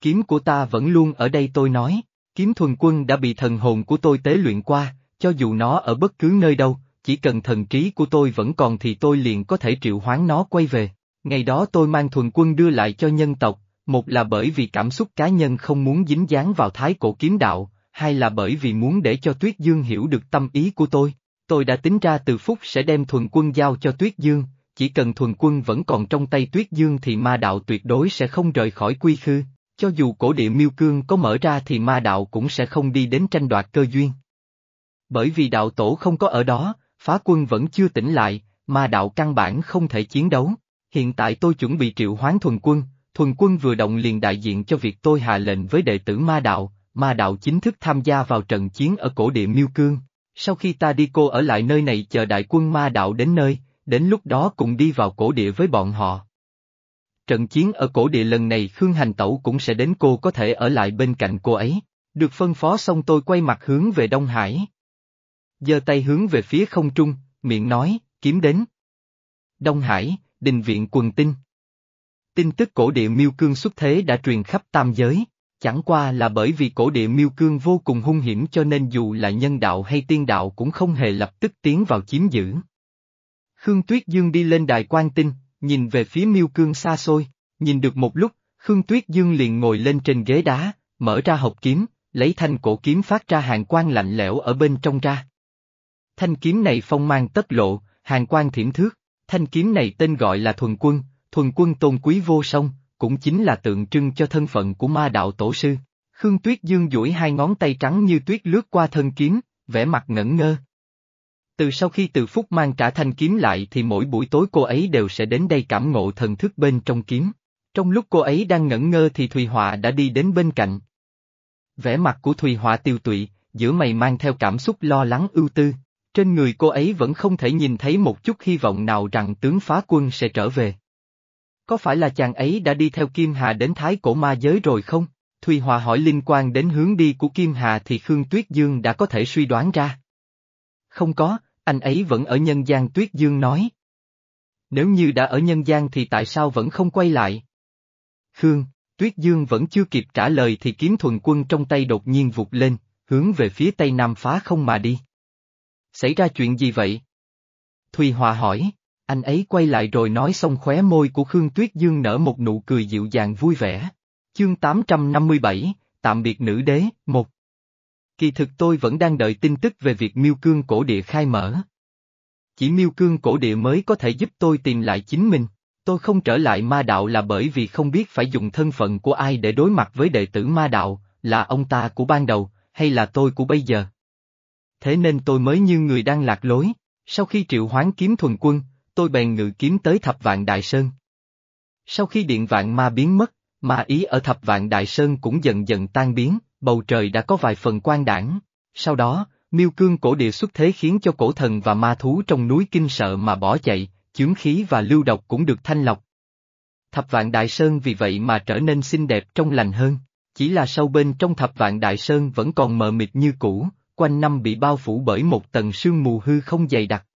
Kiếm của ta vẫn luôn ở đây tôi nói, kiếm thuần quân đã bị thần hồn của tôi tế luyện qua, cho dù nó ở bất cứ nơi đâu, chỉ cần thần trí của tôi vẫn còn thì tôi liền có thể triệu hoán nó quay về. Ngày đó tôi mang thuần quân đưa lại cho nhân tộc, một là bởi vì cảm xúc cá nhân không muốn dính dáng vào thái cổ kiếm đạo, hai là bởi vì muốn để cho Tuyết Dương hiểu được tâm ý của tôi. Tôi đã tính ra từ phút sẽ đem thuần quân giao cho Tuyết Dương, chỉ cần thuần quân vẫn còn trong tay Tuyết Dương thì ma đạo tuyệt đối sẽ không rời khỏi quy khư, cho dù cổ địa miêu cương có mở ra thì ma đạo cũng sẽ không đi đến tranh đoạt cơ duyên. Bởi vì đạo tổ không có ở đó, phá quân vẫn chưa tỉnh lại, ma đạo căn bản không thể chiến đấu. Hiện tại tôi chuẩn bị triệu hoán thuần quân, thuần quân vừa động liền đại diện cho việc tôi hạ lệnh với đệ tử ma đạo, ma đạo chính thức tham gia vào trận chiến ở cổ địa miêu cương. Sau khi ta đi cô ở lại nơi này chờ đại quân ma đạo đến nơi, đến lúc đó cùng đi vào cổ địa với bọn họ. Trận chiến ở cổ địa lần này Khương Hành Tẩu cũng sẽ đến cô có thể ở lại bên cạnh cô ấy. Được phân phó xong tôi quay mặt hướng về Đông Hải. giơ tay hướng về phía không trung, miệng nói, kiếm đến. Đông Hải, đình viện quần tinh. Tin tức cổ địa miêu cương xuất thế đã truyền khắp tam giới, chẳng qua là bởi vì cổ địa miêu cương vô cùng hung hiểm cho nên dù là nhân đạo hay tiên đạo cũng không hề lập tức tiến vào chiếm giữ. Khương Tuyết Dương đi lên đài quan tinh, nhìn về phía miêu cương xa xôi, nhìn được một lúc, Khương Tuyết Dương liền ngồi lên trên ghế đá, mở ra hộp kiếm, lấy thanh cổ kiếm phát ra hàng quang lạnh lẽo ở bên trong ra. Thanh kiếm này phong mang tất lộ, hàng quang thiểm thước, thanh kiếm này tên gọi là thuần quân, thuần quân tôn quý vô song, cũng chính là tượng trưng cho thân phận của ma đạo tổ sư. Khương Tuyết Dương duỗi hai ngón tay trắng như tuyết lướt qua thân kiếm, vẻ mặt ngẩn ngơ, từ sau khi từ phúc mang trả thanh kiếm lại thì mỗi buổi tối cô ấy đều sẽ đến đây cảm ngộ thần thức bên trong kiếm. Trong lúc cô ấy đang ngẩn ngơ thì Thùy Họa đã đi đến bên cạnh. Vẻ mặt của Thùy Họa tiêu tụy, giữa mày mang theo cảm xúc lo lắng ưu tư. Trên người cô ấy vẫn không thể nhìn thấy một chút hy vọng nào rằng tướng phá quân sẽ trở về. Có phải là chàng ấy đã đi theo Kim Hà đến Thái Cổ Ma Giới rồi không? Thùy Hòa hỏi liên quan đến hướng đi của Kim Hà thì Khương Tuyết Dương đã có thể suy đoán ra. Không có, anh ấy vẫn ở nhân gian Tuyết Dương nói. Nếu như đã ở nhân gian thì tại sao vẫn không quay lại? Khương, Tuyết Dương vẫn chưa kịp trả lời thì kiếm thuần quân trong tay đột nhiên vụt lên, hướng về phía tây nam phá không mà đi. Xảy ra chuyện gì vậy? Thùy Hòa hỏi, anh ấy quay lại rồi nói xong khóe môi của Khương Tuyết Dương nở một nụ cười dịu dàng vui vẻ. Chương 857, Tạm biệt nữ đế, một. Kỳ thực tôi vẫn đang đợi tin tức về việc miêu cương cổ địa khai mở. Chỉ miêu cương cổ địa mới có thể giúp tôi tìm lại chính mình. Tôi không trở lại ma đạo là bởi vì không biết phải dùng thân phận của ai để đối mặt với đệ tử ma đạo, là ông ta của ban đầu, hay là tôi của bây giờ. Thế nên tôi mới như người đang lạc lối, sau khi triệu hoán kiếm thuần quân, tôi bèn ngự kiếm tới thập vạn đại sơn. Sau khi điện vạn ma biến mất, ma ý ở thập vạn đại sơn cũng dần dần tan biến, bầu trời đã có vài phần quan đảng. Sau đó, miêu cương cổ địa xuất thế khiến cho cổ thần và ma thú trong núi kinh sợ mà bỏ chạy, chướng khí và lưu độc cũng được thanh lọc. Thập vạn đại sơn vì vậy mà trở nên xinh đẹp trong lành hơn, chỉ là sâu bên trong thập vạn đại sơn vẫn còn mờ mịt như cũ, quanh năm bị bao phủ bởi một tầng sương mù hư không dày đặc.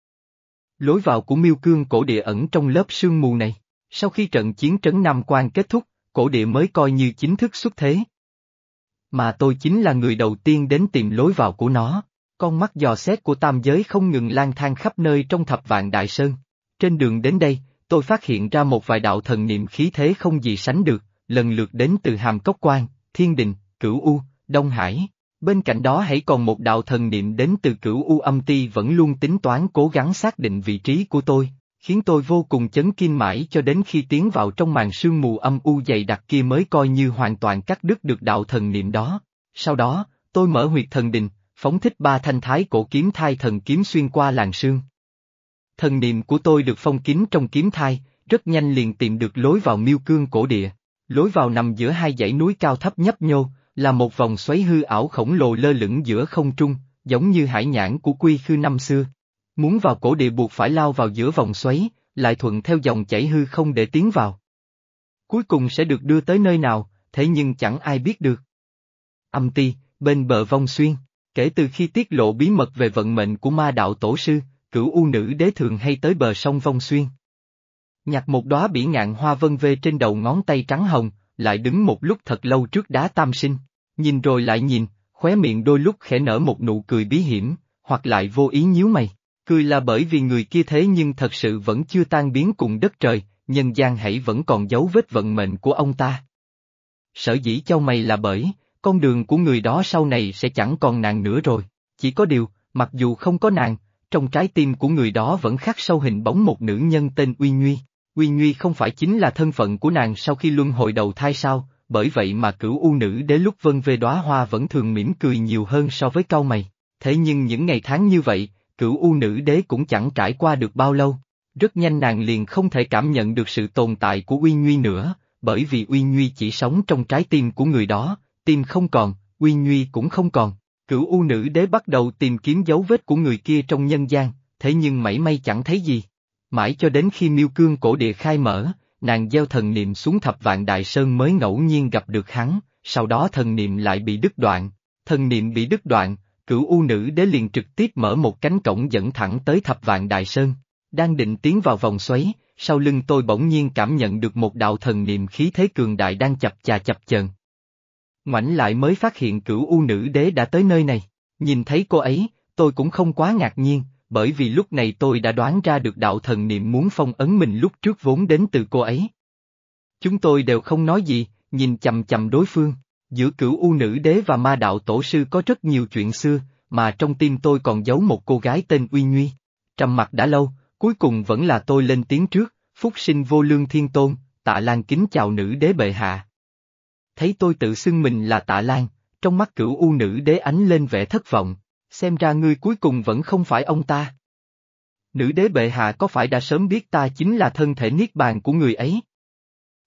Lối vào của miêu cương cổ địa ẩn trong lớp sương mù này, sau khi trận chiến trấn Nam Quan kết thúc, cổ địa mới coi như chính thức xuất thế, mà tôi chính là người đầu tiên đến tìm lối vào của nó. Con mắt dò xét của tam giới không ngừng lang thang khắp nơi trong thập vạn đại sơn. Trên đường đến đây, tôi phát hiện ra một vài đạo thần niệm khí thế không gì sánh được, lần lượt đến từ Hàm Cốc Quan, Thiên Đình, Cửu U, Đông Hải. Bên cạnh đó hãy còn một đạo thần niệm đến từ Cửu U âm ti vẫn luôn tính toán cố gắng xác định vị trí của tôi, khiến tôi vô cùng chấn kinh mãi cho đến khi tiến vào trong màn sương mù âm u dày đặc kia mới coi như hoàn toàn cắt đứt được đạo thần niệm đó. Sau đó, tôi mở huyệt thần đình, phóng thích ba thanh thái cổ kiếm thai thần kiếm xuyên qua làn sương. Thần niệm của tôi được phong kín trong kiếm thai, rất nhanh liền tìm được lối vào miêu cương cổ địa. Lối vào nằm giữa hai dãy núi cao thấp nhấp nhô, là một vòng xoáy hư ảo khổng lồ lơ lửng giữa không trung, giống như hải nhãn của quy khư năm xưa. Muốn vào cổ địa buộc phải lao vào giữa vòng xoáy, lại thuận theo dòng chảy hư không để tiến vào. Cuối cùng sẽ được đưa tới nơi nào, thế nhưng chẳng ai biết được. Âm ti, bên bờ vong xuyên, kể từ khi tiết lộ bí mật về vận mệnh của ma đạo tổ sư, cửu u nữ đế thường hay tới bờ sông vong xuyên. Nhặt một đóa bỉ ngạn hoa vân vê trên đầu ngón tay trắng hồng, lại đứng một lúc thật lâu trước đá tam sinh, nhìn rồi lại nhìn, khóe miệng đôi lúc khẽ nở một nụ cười bí hiểm, hoặc lại vô ý nhíu mày. Cười là bởi vì người kia thế nhưng thật sự vẫn chưa tan biến cùng đất trời, nhân gian hãy vẫn còn dấu vết vận mệnh của ông ta. Sở dĩ châu mày là bởi, con đường của người đó sau này sẽ chẳng còn nàng nữa rồi, chỉ có điều, mặc dù không có nàng, trong trái tim của người đó vẫn khắc sâu hình bóng một nữ nhân tên Uy Nguy. Uy Nguy không phải chính là thân phận của nàng sau khi luân hồi đầu thai sao, bởi vậy mà cửu u nữ đế lúc vân về đóa hoa vẫn thường mỉm cười nhiều hơn so với cao mày. Thế nhưng những ngày tháng như vậy, cửu u nữ đế cũng chẳng trải qua được bao lâu. Rất nhanh nàng liền không thể cảm nhận được sự tồn tại của Uy Nguy nữa, bởi vì Uy Nguy chỉ sống trong trái tim của người đó, tim không còn, Uy Nguy cũng không còn. Cửu u nữ đế bắt đầu tìm kiếm dấu vết của người kia trong nhân gian, thế nhưng mảy may chẳng thấy gì. Mãi cho đến khi miêu cương cổ địa khai mở, nàng gieo thần niệm xuống thập vạn đại sơn mới ngẫu nhiên gặp được hắn, sau đó thần niệm lại bị đứt đoạn. Thần niệm bị đứt đoạn, cửu u nữ đế liền trực tiếp mở một cánh cổng dẫn thẳng tới thập vạn đại sơn. Đang định tiến vào vòng xoáy, sau lưng tôi bỗng nhiên cảm nhận được một đạo thần niệm khí thế cường đại đang chập chà chập chờn. Ngoảnh lại mới phát hiện cửu u nữ đế đã tới nơi này. Nhìn thấy cô ấy, tôi cũng không quá ngạc nhiên, bởi vì lúc này tôi đã đoán ra được đạo thần niệm muốn phong ấn mình lúc trước vốn đến từ cô ấy. Chúng tôi đều không nói gì, nhìn chầm chầm đối phương, giữa cửu u nữ đế và ma đạo tổ sư có rất nhiều chuyện xưa, mà trong tim tôi còn giấu một cô gái tên Uy Nguy. Trầm mặt đã lâu, cuối cùng vẫn là tôi lên tiếng trước, phúc sinh vô lương thiên tôn, tạ lan kính chào nữ đế bệ hạ. Thấy tôi tự xưng mình là tạ lan, trong mắt cửu u nữ đế ánh lên vẻ thất vọng, xem ra ngươi cuối cùng vẫn không phải ông ta. Nữ đế bệ hạ có phải đã sớm biết ta chính là thân thể niết bàn của người ấy?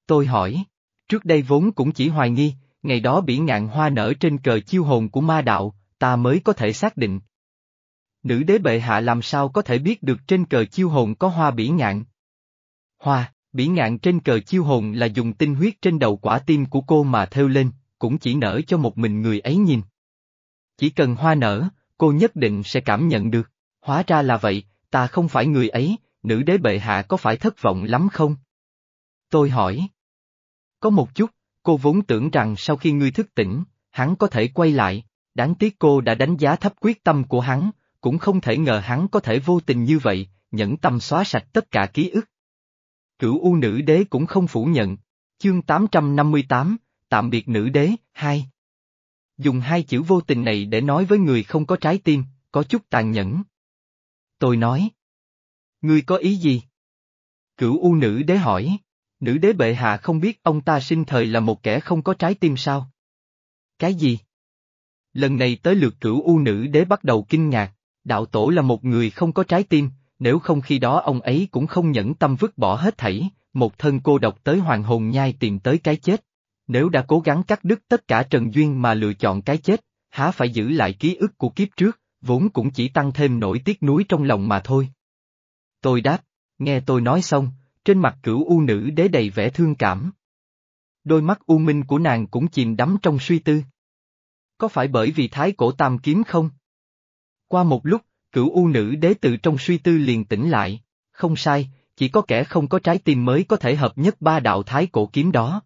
Tôi hỏi, trước đây vốn cũng chỉ hoài nghi, ngày đó bỉ ngạn hoa nở trên cờ chiêu hồn của ma đạo, ta mới có thể xác định. Nữ đế bệ hạ làm sao có thể biết được trên cờ chiêu hồn có hoa bỉ ngạn? Hoa, bỉ ngạn trên cờ chiêu hồn là dùng tinh huyết trên đầu quả tim của cô mà theo lên, cũng chỉ nở cho một mình người ấy nhìn. Chỉ cần hoa nở, cô nhất định sẽ cảm nhận được. Hóa ra là vậy, ta không phải người ấy, nữ đế bệ hạ có phải thất vọng lắm không? Tôi hỏi. Có một chút, cô vốn tưởng rằng sau khi ngươi thức tỉnh, hắn có thể quay lại, đáng tiếc cô đã đánh giá thấp quyết tâm của hắn, cũng không thể ngờ hắn có thể vô tình như vậy, nhẫn tâm xóa sạch tất cả ký ức. Cửu U nữ đế cũng không phủ nhận. Chương 858, tạm biệt nữ đế, hai. Dùng hai chữ vô tình này để nói với người không có trái tim, có chút tàn nhẫn. Tôi nói. Ngươi có ý gì? Cửu U nữ đế hỏi. Nữ đế bệ hạ không biết ông ta sinh thời là một kẻ không có trái tim sao? Cái gì? Lần này tới lượt cửu U nữ đế bắt đầu kinh ngạc, đạo tổ là một người không có trái tim, nếu không khi đó ông ấy cũng không nhẫn tâm vứt bỏ hết thảy, một thân cô độc tới hoàng hồn nhai tìm tới cái chết. Nếu đã cố gắng cắt đứt tất cả Trần Duyên mà lựa chọn cái chết, há phải giữ lại ký ức của kiếp trước, vốn cũng chỉ tăng thêm nỗi tiếc nuối trong lòng mà thôi. Tôi đáp, nghe tôi nói xong, trên mặt cửu u nữ đế đầy vẻ thương cảm. Đôi mắt u minh của nàng cũng chìm đắm trong suy tư. Có phải bởi vì thái cổ tam kiếm không? Qua một lúc, cửu u nữ đế từ trong suy tư liền tỉnh lại, không sai, chỉ có kẻ không có trái tim mới có thể hợp nhất ba đạo thái cổ kiếm đó.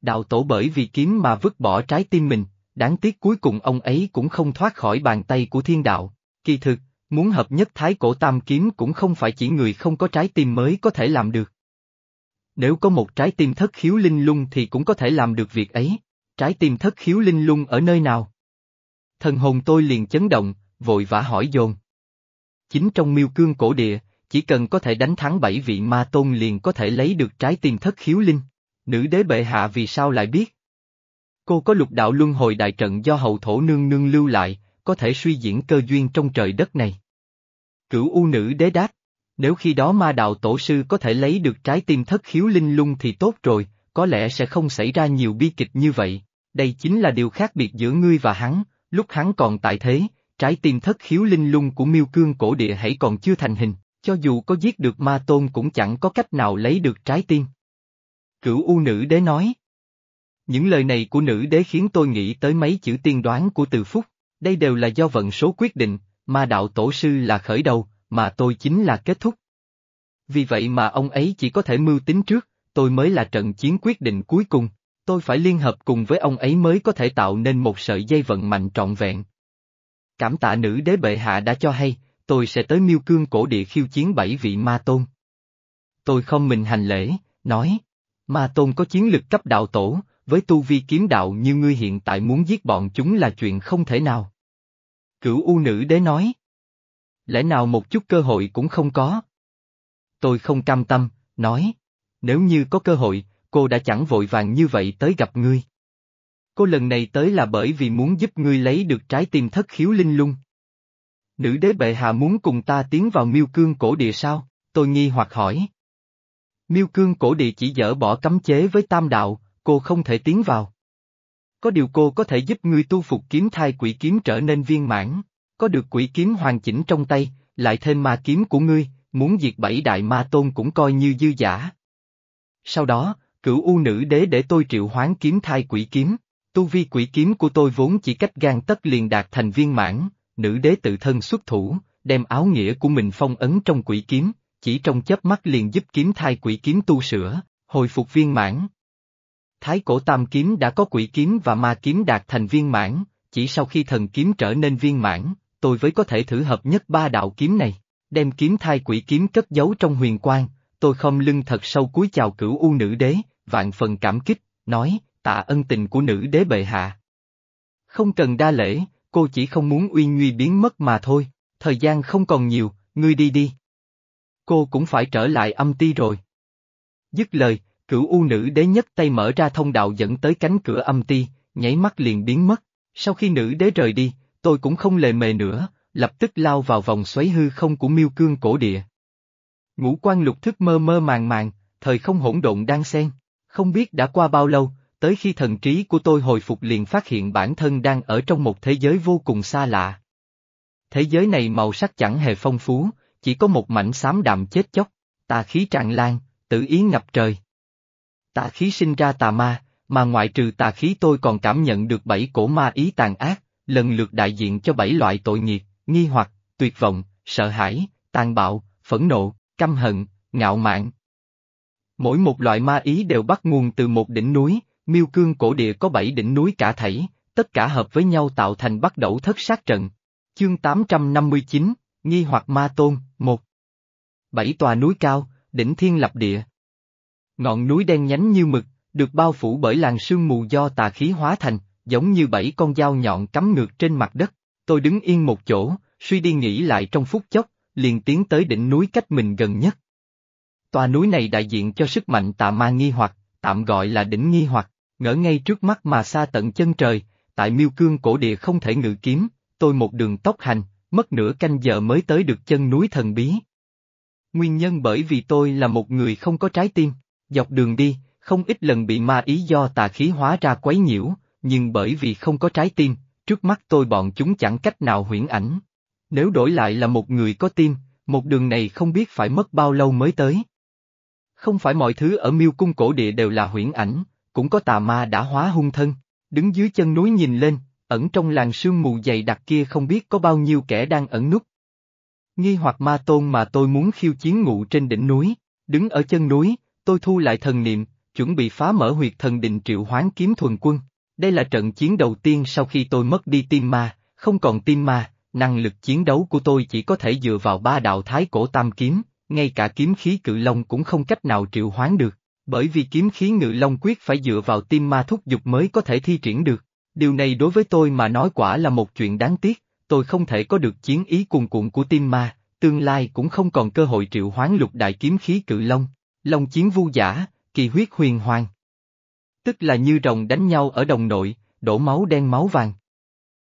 Đạo tổ bởi vì kiếm mà vứt bỏ trái tim mình, đáng tiếc cuối cùng ông ấy cũng không thoát khỏi bàn tay của thiên đạo. Kỳ thực, muốn hợp nhất thái cổ tam kiếm cũng không phải chỉ người không có trái tim mới có thể làm được. Nếu có một trái tim thất khiếu linh lung thì cũng có thể làm được việc ấy. Trái tim thất khiếu linh lung ở nơi nào? Thần hồn tôi liền chấn động, vội vã hỏi dồn. Chính trong miêu cương cổ địa, chỉ cần có thể đánh thắng bảy vị ma tôn liền có thể lấy được trái tim thất khiếu linh. Nữ đế bệ hạ vì sao lại biết? Cô có lục đạo luân hồi đại trận do hậu thổ nương nương lưu lại, có thể suy diễn cơ duyên trong trời đất này. Cửu U nữ đế đáp, nếu khi đó ma đạo tổ sư có thể lấy được trái tim thất khiếu linh lung thì tốt rồi, có lẽ sẽ không xảy ra nhiều bi kịch như vậy. Đây chính là điều khác biệt giữa ngươi và hắn, lúc hắn còn tại thế, trái tim thất khiếu linh lung của miêu cương cổ địa hãy còn chưa thành hình, cho dù có giết được ma tôn cũng chẳng có cách nào lấy được trái tim. Cửu U nữ đế nói. Những lời này của nữ đế khiến tôi nghĩ tới mấy chữ tiên đoán của từ phúc, đây đều là do vận số quyết định, ma đạo tổ sư là khởi đầu, mà tôi chính là kết thúc. Vì vậy mà ông ấy chỉ có thể mưu tính trước, tôi mới là trận chiến quyết định cuối cùng, tôi phải liên hợp cùng với ông ấy mới có thể tạo nên một sợi dây vận mạnh trọn vẹn. Cảm tạ nữ đế bệ hạ đã cho hay, tôi sẽ tới miêu cương cổ địa khiêu chiến bảy vị ma tôn. Tôi không mình hành lễ, nói, ma tôn có chiến lực cấp đạo tổ, với tu vi kiếm đạo như ngươi hiện tại muốn giết bọn chúng là chuyện không thể nào. Cửu U nữ đế nói. Lẽ nào một chút cơ hội cũng không có? Tôi không cam tâm, nói. Nếu như có cơ hội, cô đã chẳng vội vàng như vậy tới gặp ngươi. Cô lần này tới là bởi vì muốn giúp ngươi lấy được trái tim thất khiếu linh lung. Nữ đế bệ hạ muốn cùng ta tiến vào miêu cương cổ địa sao? Tôi nghi hoặc hỏi. Miêu cương cổ địa chỉ dỡ bỏ cấm chế với tam đạo, cô không thể tiến vào. Có điều cô có thể giúp ngươi tu phục kiếm thai quỷ kiếm trở nên viên mãn, có được quỷ kiếm hoàn chỉnh trong tay, lại thêm ma kiếm của ngươi, muốn diệt bảy đại ma tôn cũng coi như dư giả. Sau đó, cửu u nữ đế để tôi triệu hoán kiếm thai quỷ kiếm, tu vi quỷ kiếm của tôi vốn chỉ cách gan tất liền đạt thành viên mãn, nữ đế tự thân xuất thủ, đem áo nghĩa của mình phong ấn trong quỷ kiếm, chỉ trong chớp mắt liền giúp kiếm thai quỷ kiếm tu sửa, hồi phục viên mãn. Thái cổ tam kiếm đã có quỷ kiếm và ma kiếm đạt thành viên mãn, chỉ sau khi thần kiếm trở nên viên mãn, tôi mới có thể thử hợp nhất ba đạo kiếm này, đem kiếm thai quỷ kiếm cất giấu trong huyền quang, tôi không lưng thật sâu cúi chào cửu u nữ đế, vạn phần cảm kích, nói, tạ ân tình của nữ đế bệ hạ. Không cần đa lễ, cô chỉ không muốn uy nguy biến mất mà thôi, thời gian không còn nhiều, ngươi đi đi. Cô cũng phải trở lại âm ti rồi. Dứt lời, cửu u nữ đế nhất tay mở ra thông đạo dẫn tới cánh cửa âm ti, nháy mắt liền biến mất. Sau khi nữ đế rời đi, tôi cũng không lề mề nữa, lập tức lao vào vòng xoáy hư không của miêu cương cổ địa. Ngũ quan lục thức mơ mơ màng màng, thời không hỗn độn đang xen. Không biết đã qua bao lâu, tới khi thần trí của tôi hồi phục liền phát hiện bản thân đang ở trong một thế giới vô cùng xa lạ. Thế giới này màu sắc chẳng hề phong phú, chỉ có một mảnh xám đạm chết chóc, tà khí tràn lan, tử ý ngập trời. Tà khí sinh ra tà ma, mà ngoại trừ tà khí tôi còn cảm nhận được bảy cổ ma ý tàn ác, lần lượt đại diện cho bảy loại tội nghiệp, nghi hoặc, tuyệt vọng, sợ hãi, tàn bạo, phẫn nộ, căm hận, ngạo mạn. Mỗi một loại ma ý đều bắt nguồn từ một đỉnh núi, miêu cương cổ địa có bảy đỉnh núi cả thảy, tất cả hợp với nhau tạo thành bắt đầu thất sát trận. Chương 859, Nghi hoặc ma tôn, một Bảy tòa núi cao, đỉnh thiên lập địa. Ngọn núi đen nhánh như mực, được bao phủ bởi làn sương mù do tà khí hóa thành, giống như bảy con dao nhọn cắm ngược trên mặt đất. Tôi đứng yên một chỗ, suy đi nghĩ lại trong phút chốc, liền tiến tới đỉnh núi cách mình gần nhất. Tòa núi này đại diện cho sức mạnh tà ma nghi hoặc, tạm gọi là đỉnh nghi hoặc, ngỡ ngay trước mắt mà xa tận chân trời, tại miêu cương cổ địa không thể ngự kiếm, tôi một đường tốc hành, mất nửa canh giờ mới tới được chân núi thần bí. Nguyên nhân bởi vì tôi là một người không có trái tim, dọc đường đi, không ít lần bị ma ý do tà khí hóa ra quấy nhiễu, nhưng bởi vì không có trái tim, trước mắt tôi bọn chúng chẳng cách nào huyễn ảnh. Nếu đổi lại là một người có tim, một đường này không biết phải mất bao lâu mới tới. Không phải mọi thứ ở miêu cung cổ địa đều là huyễn ảnh, cũng có tà ma đã hóa hung thân, đứng dưới chân núi nhìn lên, ẩn trong làng sương mù dày đặc kia không biết có bao nhiêu kẻ đang ẩn núp. Nghi hoặc ma tôn mà tôi muốn khiêu chiến ngụ trên đỉnh núi, đứng ở chân núi, tôi thu lại thần niệm, chuẩn bị phá mở huyệt thần định triệu hoán kiếm thuần quân. Đây là trận chiến đầu tiên sau khi tôi mất đi tim ma, không còn tim ma, năng lực chiến đấu của tôi chỉ có thể dựa vào ba đạo thái cổ tam kiếm, ngay cả kiếm khí cự long cũng không cách nào triệu hoán được, bởi vì kiếm khí ngự long quyết phải dựa vào tim ma thúc dục mới có thể thi triển được. Điều này đối với tôi mà nói quả là một chuyện đáng tiếc, tôi không thể có được chiến ý cuồn cuộn của tim ma, tương lai cũng không còn cơ hội triệu hoán lục đại kiếm khí cự long, long chiến vu giả, kỳ huyết huyền hoàng. Tức là như rồng đánh nhau ở đồng nội, đổ máu đen máu vàng.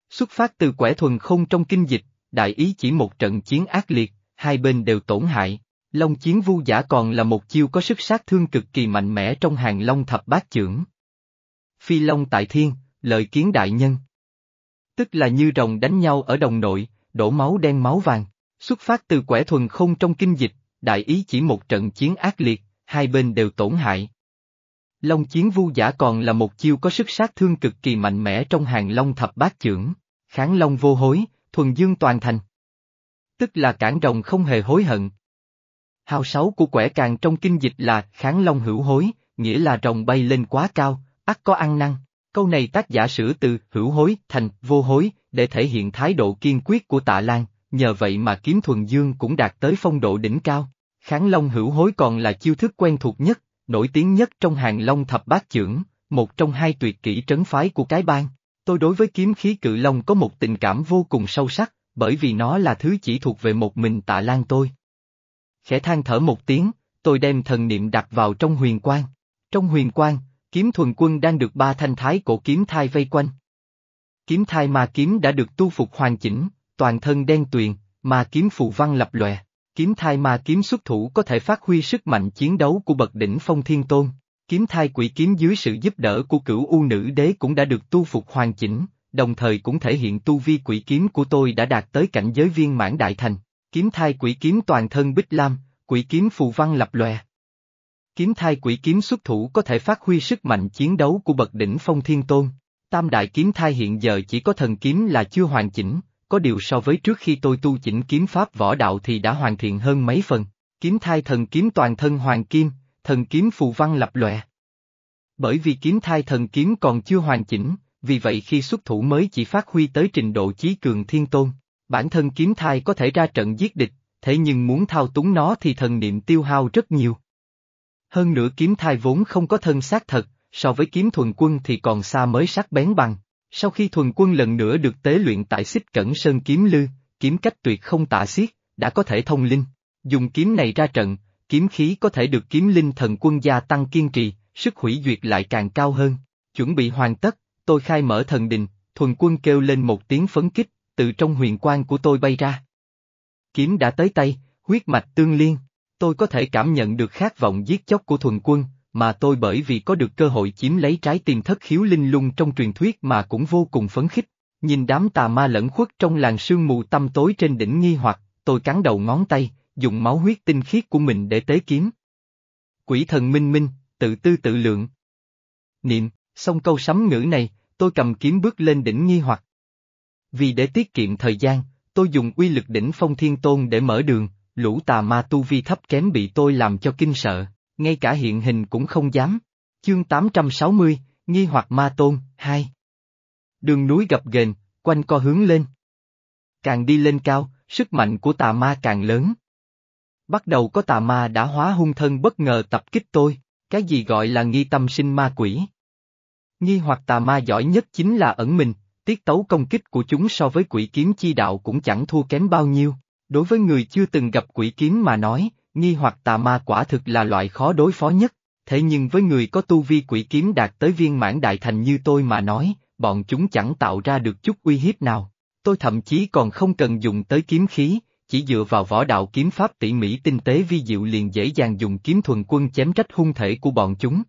Xuất phát từ quẻ thuần không trong kinh dịch, đại ý chỉ một trận chiến ác liệt, hai bên đều tổn hại. Long chiến vu giả còn là một chiêu có sức sát thương cực kỳ mạnh mẽ trong hàng long thập bát trưởng. Phi long tại thiên, lợi kiến đại nhân. Tức là như rồng đánh nhau ở đồng nội, đổ máu đen máu vàng. Xuất phát từ quẻ thuần không trong kinh dịch, đại ý chỉ một trận chiến ác liệt, hai bên đều tổn hại. Long chiến vu giả còn là một chiêu có sức sát thương cực kỳ mạnh mẽ trong hàng long thập bát trưởng, kháng long vô hối, thuần dương toàn thành. Tức là cản rồng không hề hối hận. Hào sáu của quẻ càng trong kinh dịch là kháng long hữu hối, nghĩa là rồng bay lên quá cao, ắt có ăn năng. Câu này tác giả sửa từ hữu hối thành vô hối để thể hiện thái độ kiên quyết của tạ Lan, nhờ vậy mà kiếm thuần dương cũng đạt tới phong độ đỉnh cao. Kháng Long hữu hối còn là chiêu thức quen thuộc nhất, nổi tiếng nhất trong hàng Long thập bát chưởng, một trong hai tuyệt kỹ trấn phái của cái bang. Tôi đối với kiếm khí cự long có một tình cảm vô cùng sâu sắc, bởi vì nó là thứ chỉ thuộc về một mình tạ lan tôi. Khẽ than thở một tiếng, tôi đem thần niệm đặt vào trong huyền quang. Trong huyền quang, kiếm thuần quân đang được ba thanh thái cổ kiếm thai vây quanh. Kiếm thai ma kiếm đã được tu phục hoàn chỉnh, toàn thân đen tuyền, ma kiếm phù văn lập lòe. Kiếm thai ma kiếm xuất thủ có thể phát huy sức mạnh chiến đấu của bậc đỉnh phong thiên tôn. Kiếm thai quỷ kiếm dưới sự giúp đỡ của cửu u nữ đế cũng đã được tu phục hoàn chỉnh, đồng thời cũng thể hiện tu vi quỷ kiếm của tôi đã đạt tới cảnh giới viên mãn đại thành. Kiếm thai quỷ kiếm toàn thân bích lam, quỷ kiếm phù văn lập lòe. Kiếm thai quỷ kiếm xuất thủ có thể phát huy sức mạnh chiến đấu của bậc đỉnh phong thiên tôn. Tam đại kiếm thai hiện giờ chỉ có thần kiếm là chưa hoàn chỉnh, có điều so với trước khi tôi tu chỉnh kiếm pháp võ đạo thì đã hoàn thiện hơn mấy phần. Kiếm thai thần kiếm toàn thân hoàng kim, thần kiếm phù văn lập lòe. Bởi vì kiếm thai thần kiếm còn chưa hoàn chỉnh, vì vậy khi xuất thủ mới chỉ phát huy tới trình độ chí cường thiên tôn. Bản thân kiếm thai có thể ra trận giết địch, thế nhưng muốn thao túng nó thì thần niệm tiêu hao rất nhiều. Hơn nữa kiếm thai vốn không có thân xác thật, so với kiếm thuần quân thì còn xa mới sắc bén bằng. Sau khi thuần quân lần nữa được tế luyện tại xích cẩn sơn kiếm lư, kiếm cách tuyệt không tả xiết, đã có thể thông linh. Dùng kiếm này ra trận, kiếm khí có thể được kiếm linh thần quân gia tăng kiên trì, sức hủy duyệt lại càng cao hơn. Chuẩn bị hoàn tất, tôi khai mở thần đình, thuần quân kêu lên một tiếng phấn kích, từ trong huyền quan của tôi bay ra. Kiếm đã tới tay, huyết mạch tương liên, tôi có thể cảm nhận được khát vọng giết chóc của thuần quân, mà tôi bởi vì có được cơ hội chiếm lấy trái tim thất khiếu linh lung trong truyền thuyết mà cũng vô cùng phấn khích. Nhìn đám tà ma lẫn khuất trong làng sương mù tăm tối trên đỉnh nghi hoặc, tôi cắn đầu ngón tay, dùng máu huyết tinh khiết của mình để tế kiếm. Quỷ thần minh minh, tự tư tự lượng. Niệm, xong câu sấm ngữ này, tôi cầm kiếm bước lên đỉnh nghi hoặc. Vì để tiết kiệm thời gian, tôi dùng uy lực đỉnh phong thiên tôn để mở đường, lũ tà ma tu vi thấp kém bị tôi làm cho kinh sợ, ngay cả hiện hình cũng không dám. Chương 860, Nghi hoặc ma tôn, 2 Đường núi gập ghềnh, quanh co hướng lên. Càng đi lên cao, sức mạnh của tà ma càng lớn. Bắt đầu có tà ma đã hóa hung thân bất ngờ tập kích tôi, cái gì gọi là nghi tâm sinh ma quỷ. Nghi hoặc tà ma giỏi nhất chính là ẩn mình, tiết tấu công kích của chúng so với quỷ kiếm chi đạo cũng chẳng thua kém bao nhiêu. Đối với người chưa từng gặp quỷ kiếm mà nói, nghi hoặc tà ma quả thực là loại khó đối phó nhất, thế nhưng với người có tu vi quỷ kiếm đạt tới viên mãn đại thành như tôi mà nói, bọn chúng chẳng tạo ra được chút uy hiếp nào. Tôi thậm chí còn không cần dùng tới kiếm khí, chỉ dựa vào võ đạo kiếm pháp tỉ mỉ tinh tế vi diệu liền dễ dàng dùng kiếm thuần quân chém trách hung thể của bọn chúng.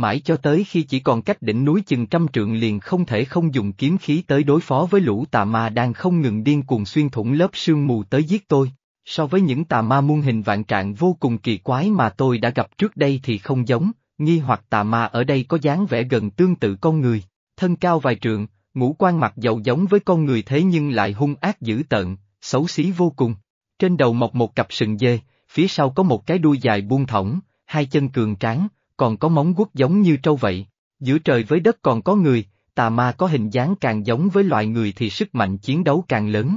Mãi cho tới khi chỉ còn cách đỉnh núi chừng trăm trượng liền không thể không dùng kiếm khí tới đối phó với lũ tà ma đang không ngừng điên cuồng xuyên thủng lớp sương mù tới giết tôi. So với những tà ma muôn hình vạn trạng vô cùng kỳ quái mà tôi đã gặp trước đây thì không giống, nghi hoặc tà ma ở đây có dáng vẻ gần tương tự con người, thân cao vài trượng, ngũ quan mặt dầu giống với con người thế nhưng lại hung ác dữ tợn, xấu xí vô cùng. Trên đầu mọc một cặp sừng dê, phía sau có một cái đuôi dài buông thõng, hai chân cường tráng, còn có móng guốc giống như trâu vậy. Giữa trời với đất còn có người, tà ma có hình dáng càng giống với loài người thì sức mạnh chiến đấu càng lớn.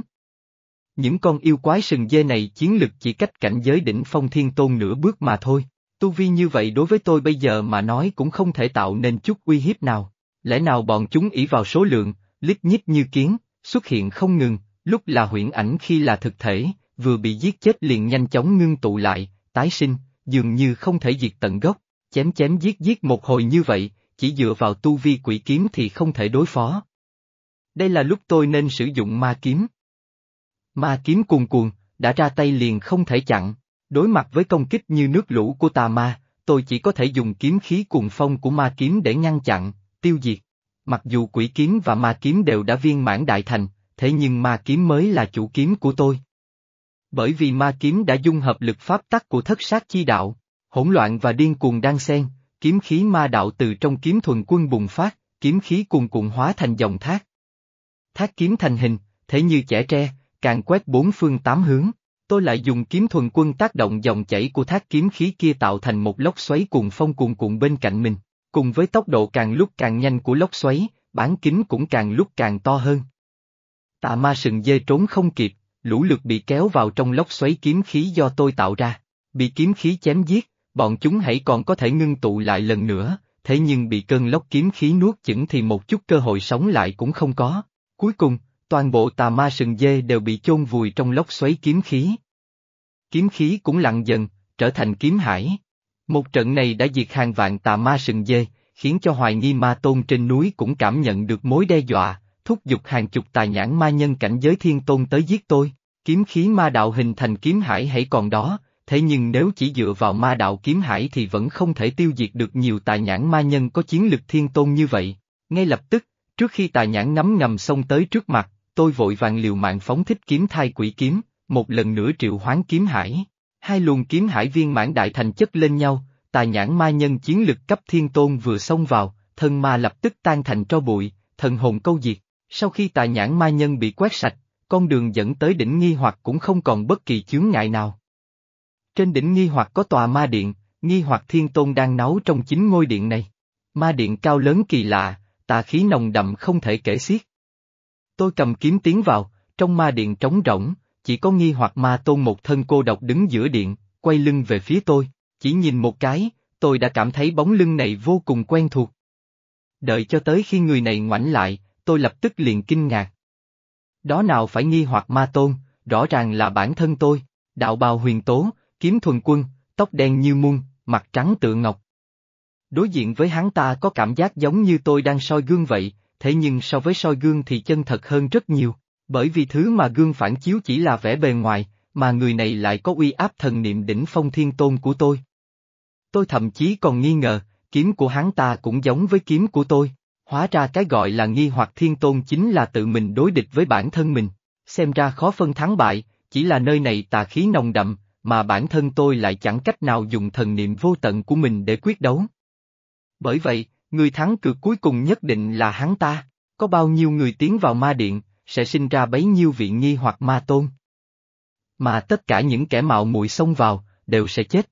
Những con yêu quái sừng dê này chiến lực chỉ cách cảnh giới đỉnh phong thiên tôn nửa bước mà thôi. Tu vi như vậy đối với tôi bây giờ mà nói cũng không thể tạo nên chút uy hiếp nào. Lẽ nào bọn chúng ỷ vào số lượng, lít nhít như kiến, xuất hiện không ngừng, lúc là huyễn ảnh khi là thực thể, vừa bị giết chết liền nhanh chóng ngưng tụ lại, tái sinh, dường như không thể diệt tận gốc, chém chém giết giết một hồi như vậy, chỉ dựa vào tu vi quỷ kiếm thì không thể đối phó. Đây là lúc tôi nên sử dụng ma kiếm. Ma kiếm cuồn cuồn, đã ra tay liền không thể chặn, đối mặt với công kích như nước lũ của tà ma, tôi chỉ có thể dùng kiếm khí cuồng phong của ma kiếm để ngăn chặn, tiêu diệt. Mặc dù quỷ kiếm và ma kiếm đều đã viên mãn đại thành, thế nhưng ma kiếm mới là chủ kiếm của tôi. Bởi vì ma kiếm đã dung hợp lực pháp tắc của thất sát chi đạo, hỗn loạn và điên cuồng đang xen, kiếm khí ma đạo từ trong kiếm thuần quân bùng phát, kiếm khí cuồn cuộn hóa thành dòng thác. Thác kiếm thành hình, thế như chẻ tre, càng quét bốn phương tám hướng. Tôi lại dùng kiếm thuần quân tác động dòng chảy của thác kiếm khí kia tạo thành một lốc xoáy cuồng phong cuồn cuộn bên cạnh mình, cùng với tốc độ càng lúc càng nhanh của lốc xoáy, bán kính cũng càng lúc càng to hơn. Tạ ma sừng dê trốn không kịp, lũ lượt bị kéo vào trong lốc xoáy kiếm khí do tôi tạo ra. Bị kiếm khí chém giết, bọn chúng hãy còn có thể ngưng tụ lại lần nữa, thế nhưng bị cơn lốc kiếm khí nuốt chửng thì một chút cơ hội sống lại cũng không có. Cuối cùng, toàn bộ tà ma sừng dê đều bị chôn vùi trong lốc xoáy kiếm khí. Kiếm khí cũng lặng dần, trở thành kiếm hải. Một trận này đã diệt hàng vạn tà ma sừng dê, khiến cho hoài nghi ma tôn trên núi cũng cảm nhận được mối đe dọa, thúc giục hàng chục tài nhãn ma nhân cảnh giới thiên tôn tới giết tôi. Kiếm khí ma đạo hình thành kiếm hải hãy còn đó, thế nhưng nếu chỉ dựa vào ma đạo kiếm hải thì vẫn không thể tiêu diệt được nhiều tài nhãn ma nhân có chiến lực thiên tôn như vậy. Ngay lập tức, trước khi tài nhãn ngắm ngầm xông tới trước mặt, tôi vội vàng liều mạng phóng thích kiếm thai quỷ kiếm, một lần nữa triệu hoán kiếm hải. Hai luồng kiếm hải viên mãn đại thành chất lên nhau, tài nhãn ma nhân chiến lực cấp thiên tôn vừa xông vào, thân ma lập tức tan thành tro bụi, thần hồn câu diệt. Sau khi tài nhãn ma nhân bị quét sạch, con đường dẫn tới đỉnh nghi hoặc cũng không còn bất kỳ chướng ngại nào. Trên đỉnh nghi hoặc có tòa ma điện, nghi hoặc thiên tôn đang nấu trong chính ngôi điện này. Ma điện cao lớn kỳ lạ, tà khí nồng đậm không thể kể xiết. Tôi cầm kiếm tiến vào, trong ma điện trống rỗng, chỉ có nghi hoặc ma tôn một thân cô độc đứng giữa điện, quay lưng về phía tôi, chỉ nhìn một cái, tôi đã cảm thấy bóng lưng này vô cùng quen thuộc. Đợi cho tới khi người này ngoảnh lại, tôi lập tức liền kinh ngạc. Đó nào phải nghi hoặc ma tôn, rõ ràng là bản thân tôi, đạo bào huyền tố, kiếm thuần quân, tóc đen như muôn, mặt trắng tựa ngọc. Đối diện với hắn ta có cảm giác giống như tôi đang soi gương vậy, thế nhưng so với soi gương thì chân thật hơn rất nhiều, bởi vì thứ mà gương phản chiếu chỉ là vẻ bề ngoài, mà người này lại có uy áp thần niệm đỉnh phong thiên tôn của tôi. Tôi thậm chí còn nghi ngờ, kiếm của hắn ta cũng giống với kiếm của tôi, hóa ra cái gọi là nghi hoặc thiên tôn chính là tự mình đối địch với bản thân mình, xem ra khó phân thắng bại, chỉ là nơi này tà khí nồng đậm, mà bản thân tôi lại chẳng cách nào dùng thần niệm vô tận của mình để quyết đấu. Bởi vậy, người thắng cược cuối cùng nhất định là hắn ta, có bao nhiêu người tiến vào ma điện, sẽ sinh ra bấy nhiêu vị nghi hoặc ma tôn. Mà tất cả những kẻ mạo muội xông vào, đều sẽ chết.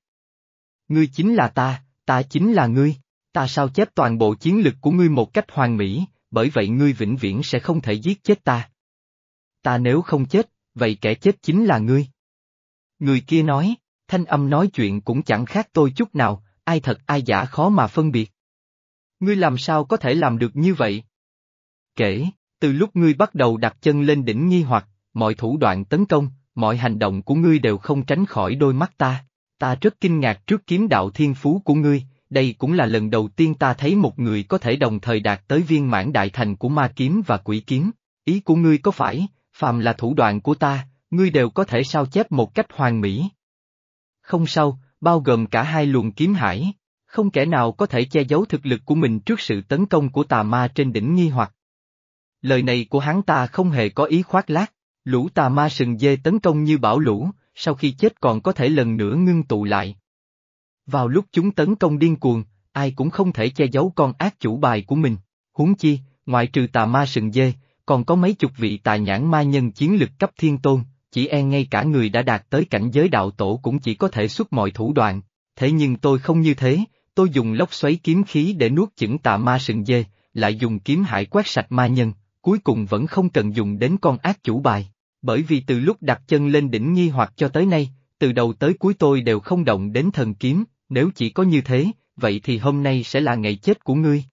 Ngươi chính là ta, ta chính là ngươi, ta sao chép toàn bộ chiến lực của ngươi một cách hoàn mỹ, bởi vậy ngươi vĩnh viễn sẽ không thể giết chết ta. Ta nếu không chết, vậy kẻ chết chính là ngươi. Người kia nói, thanh âm nói chuyện cũng chẳng khác tôi chút nào, ai thật ai giả khó mà phân biệt. Ngươi làm sao có thể làm được như vậy? Kể, từ lúc ngươi bắt đầu đặt chân lên đỉnh nghi hoặc, mọi thủ đoạn tấn công, mọi hành động của ngươi đều không tránh khỏi đôi mắt ta. Ta rất kinh ngạc trước kiếm đạo thiên phú của ngươi, đây cũng là lần đầu tiên ta thấy một người có thể đồng thời đạt tới viên mãn đại thành của ma kiếm và quỷ kiếm. Ý của ngươi có phải, phàm là thủ đoạn của ta, ngươi đều có thể sao chép một cách hoàn mỹ. Không sao, bao gồm cả hai luồng kiếm hải, không kẻ nào có thể che giấu thực lực của mình trước sự tấn công của tà ma trên đỉnh nghi hoặc. Lời này của hắn ta không hề có ý khoác lác, lũ tà ma sừng dê tấn công như bão lũ, sau khi chết còn có thể lần nữa ngưng tụ lại. Vào lúc chúng tấn công điên cuồng, ai cũng không thể che giấu con ác chủ bài của mình, huống chi, ngoại trừ tà ma sừng dê, còn có mấy chục vị tà nhãn ma nhân chiến lực cấp thiên tôn, chỉ e ngay cả người đã đạt tới cảnh giới đạo tổ cũng chỉ có thể xuất mọi thủ đoạn. Thế nhưng tôi không như thế, tôi dùng lốc xoáy kiếm khí để nuốt chửng tà ma sừng dê, lại dùng kiếm hải quét sạch ma nhân, cuối cùng vẫn không cần dùng đến con ác chủ bài. Bởi vì từ lúc đặt chân lên đỉnh nghi hoặc cho tới nay, từ đầu tới cuối tôi đều không động đến thần kiếm, nếu chỉ có như thế, vậy thì hôm nay sẽ là ngày chết của ngươi.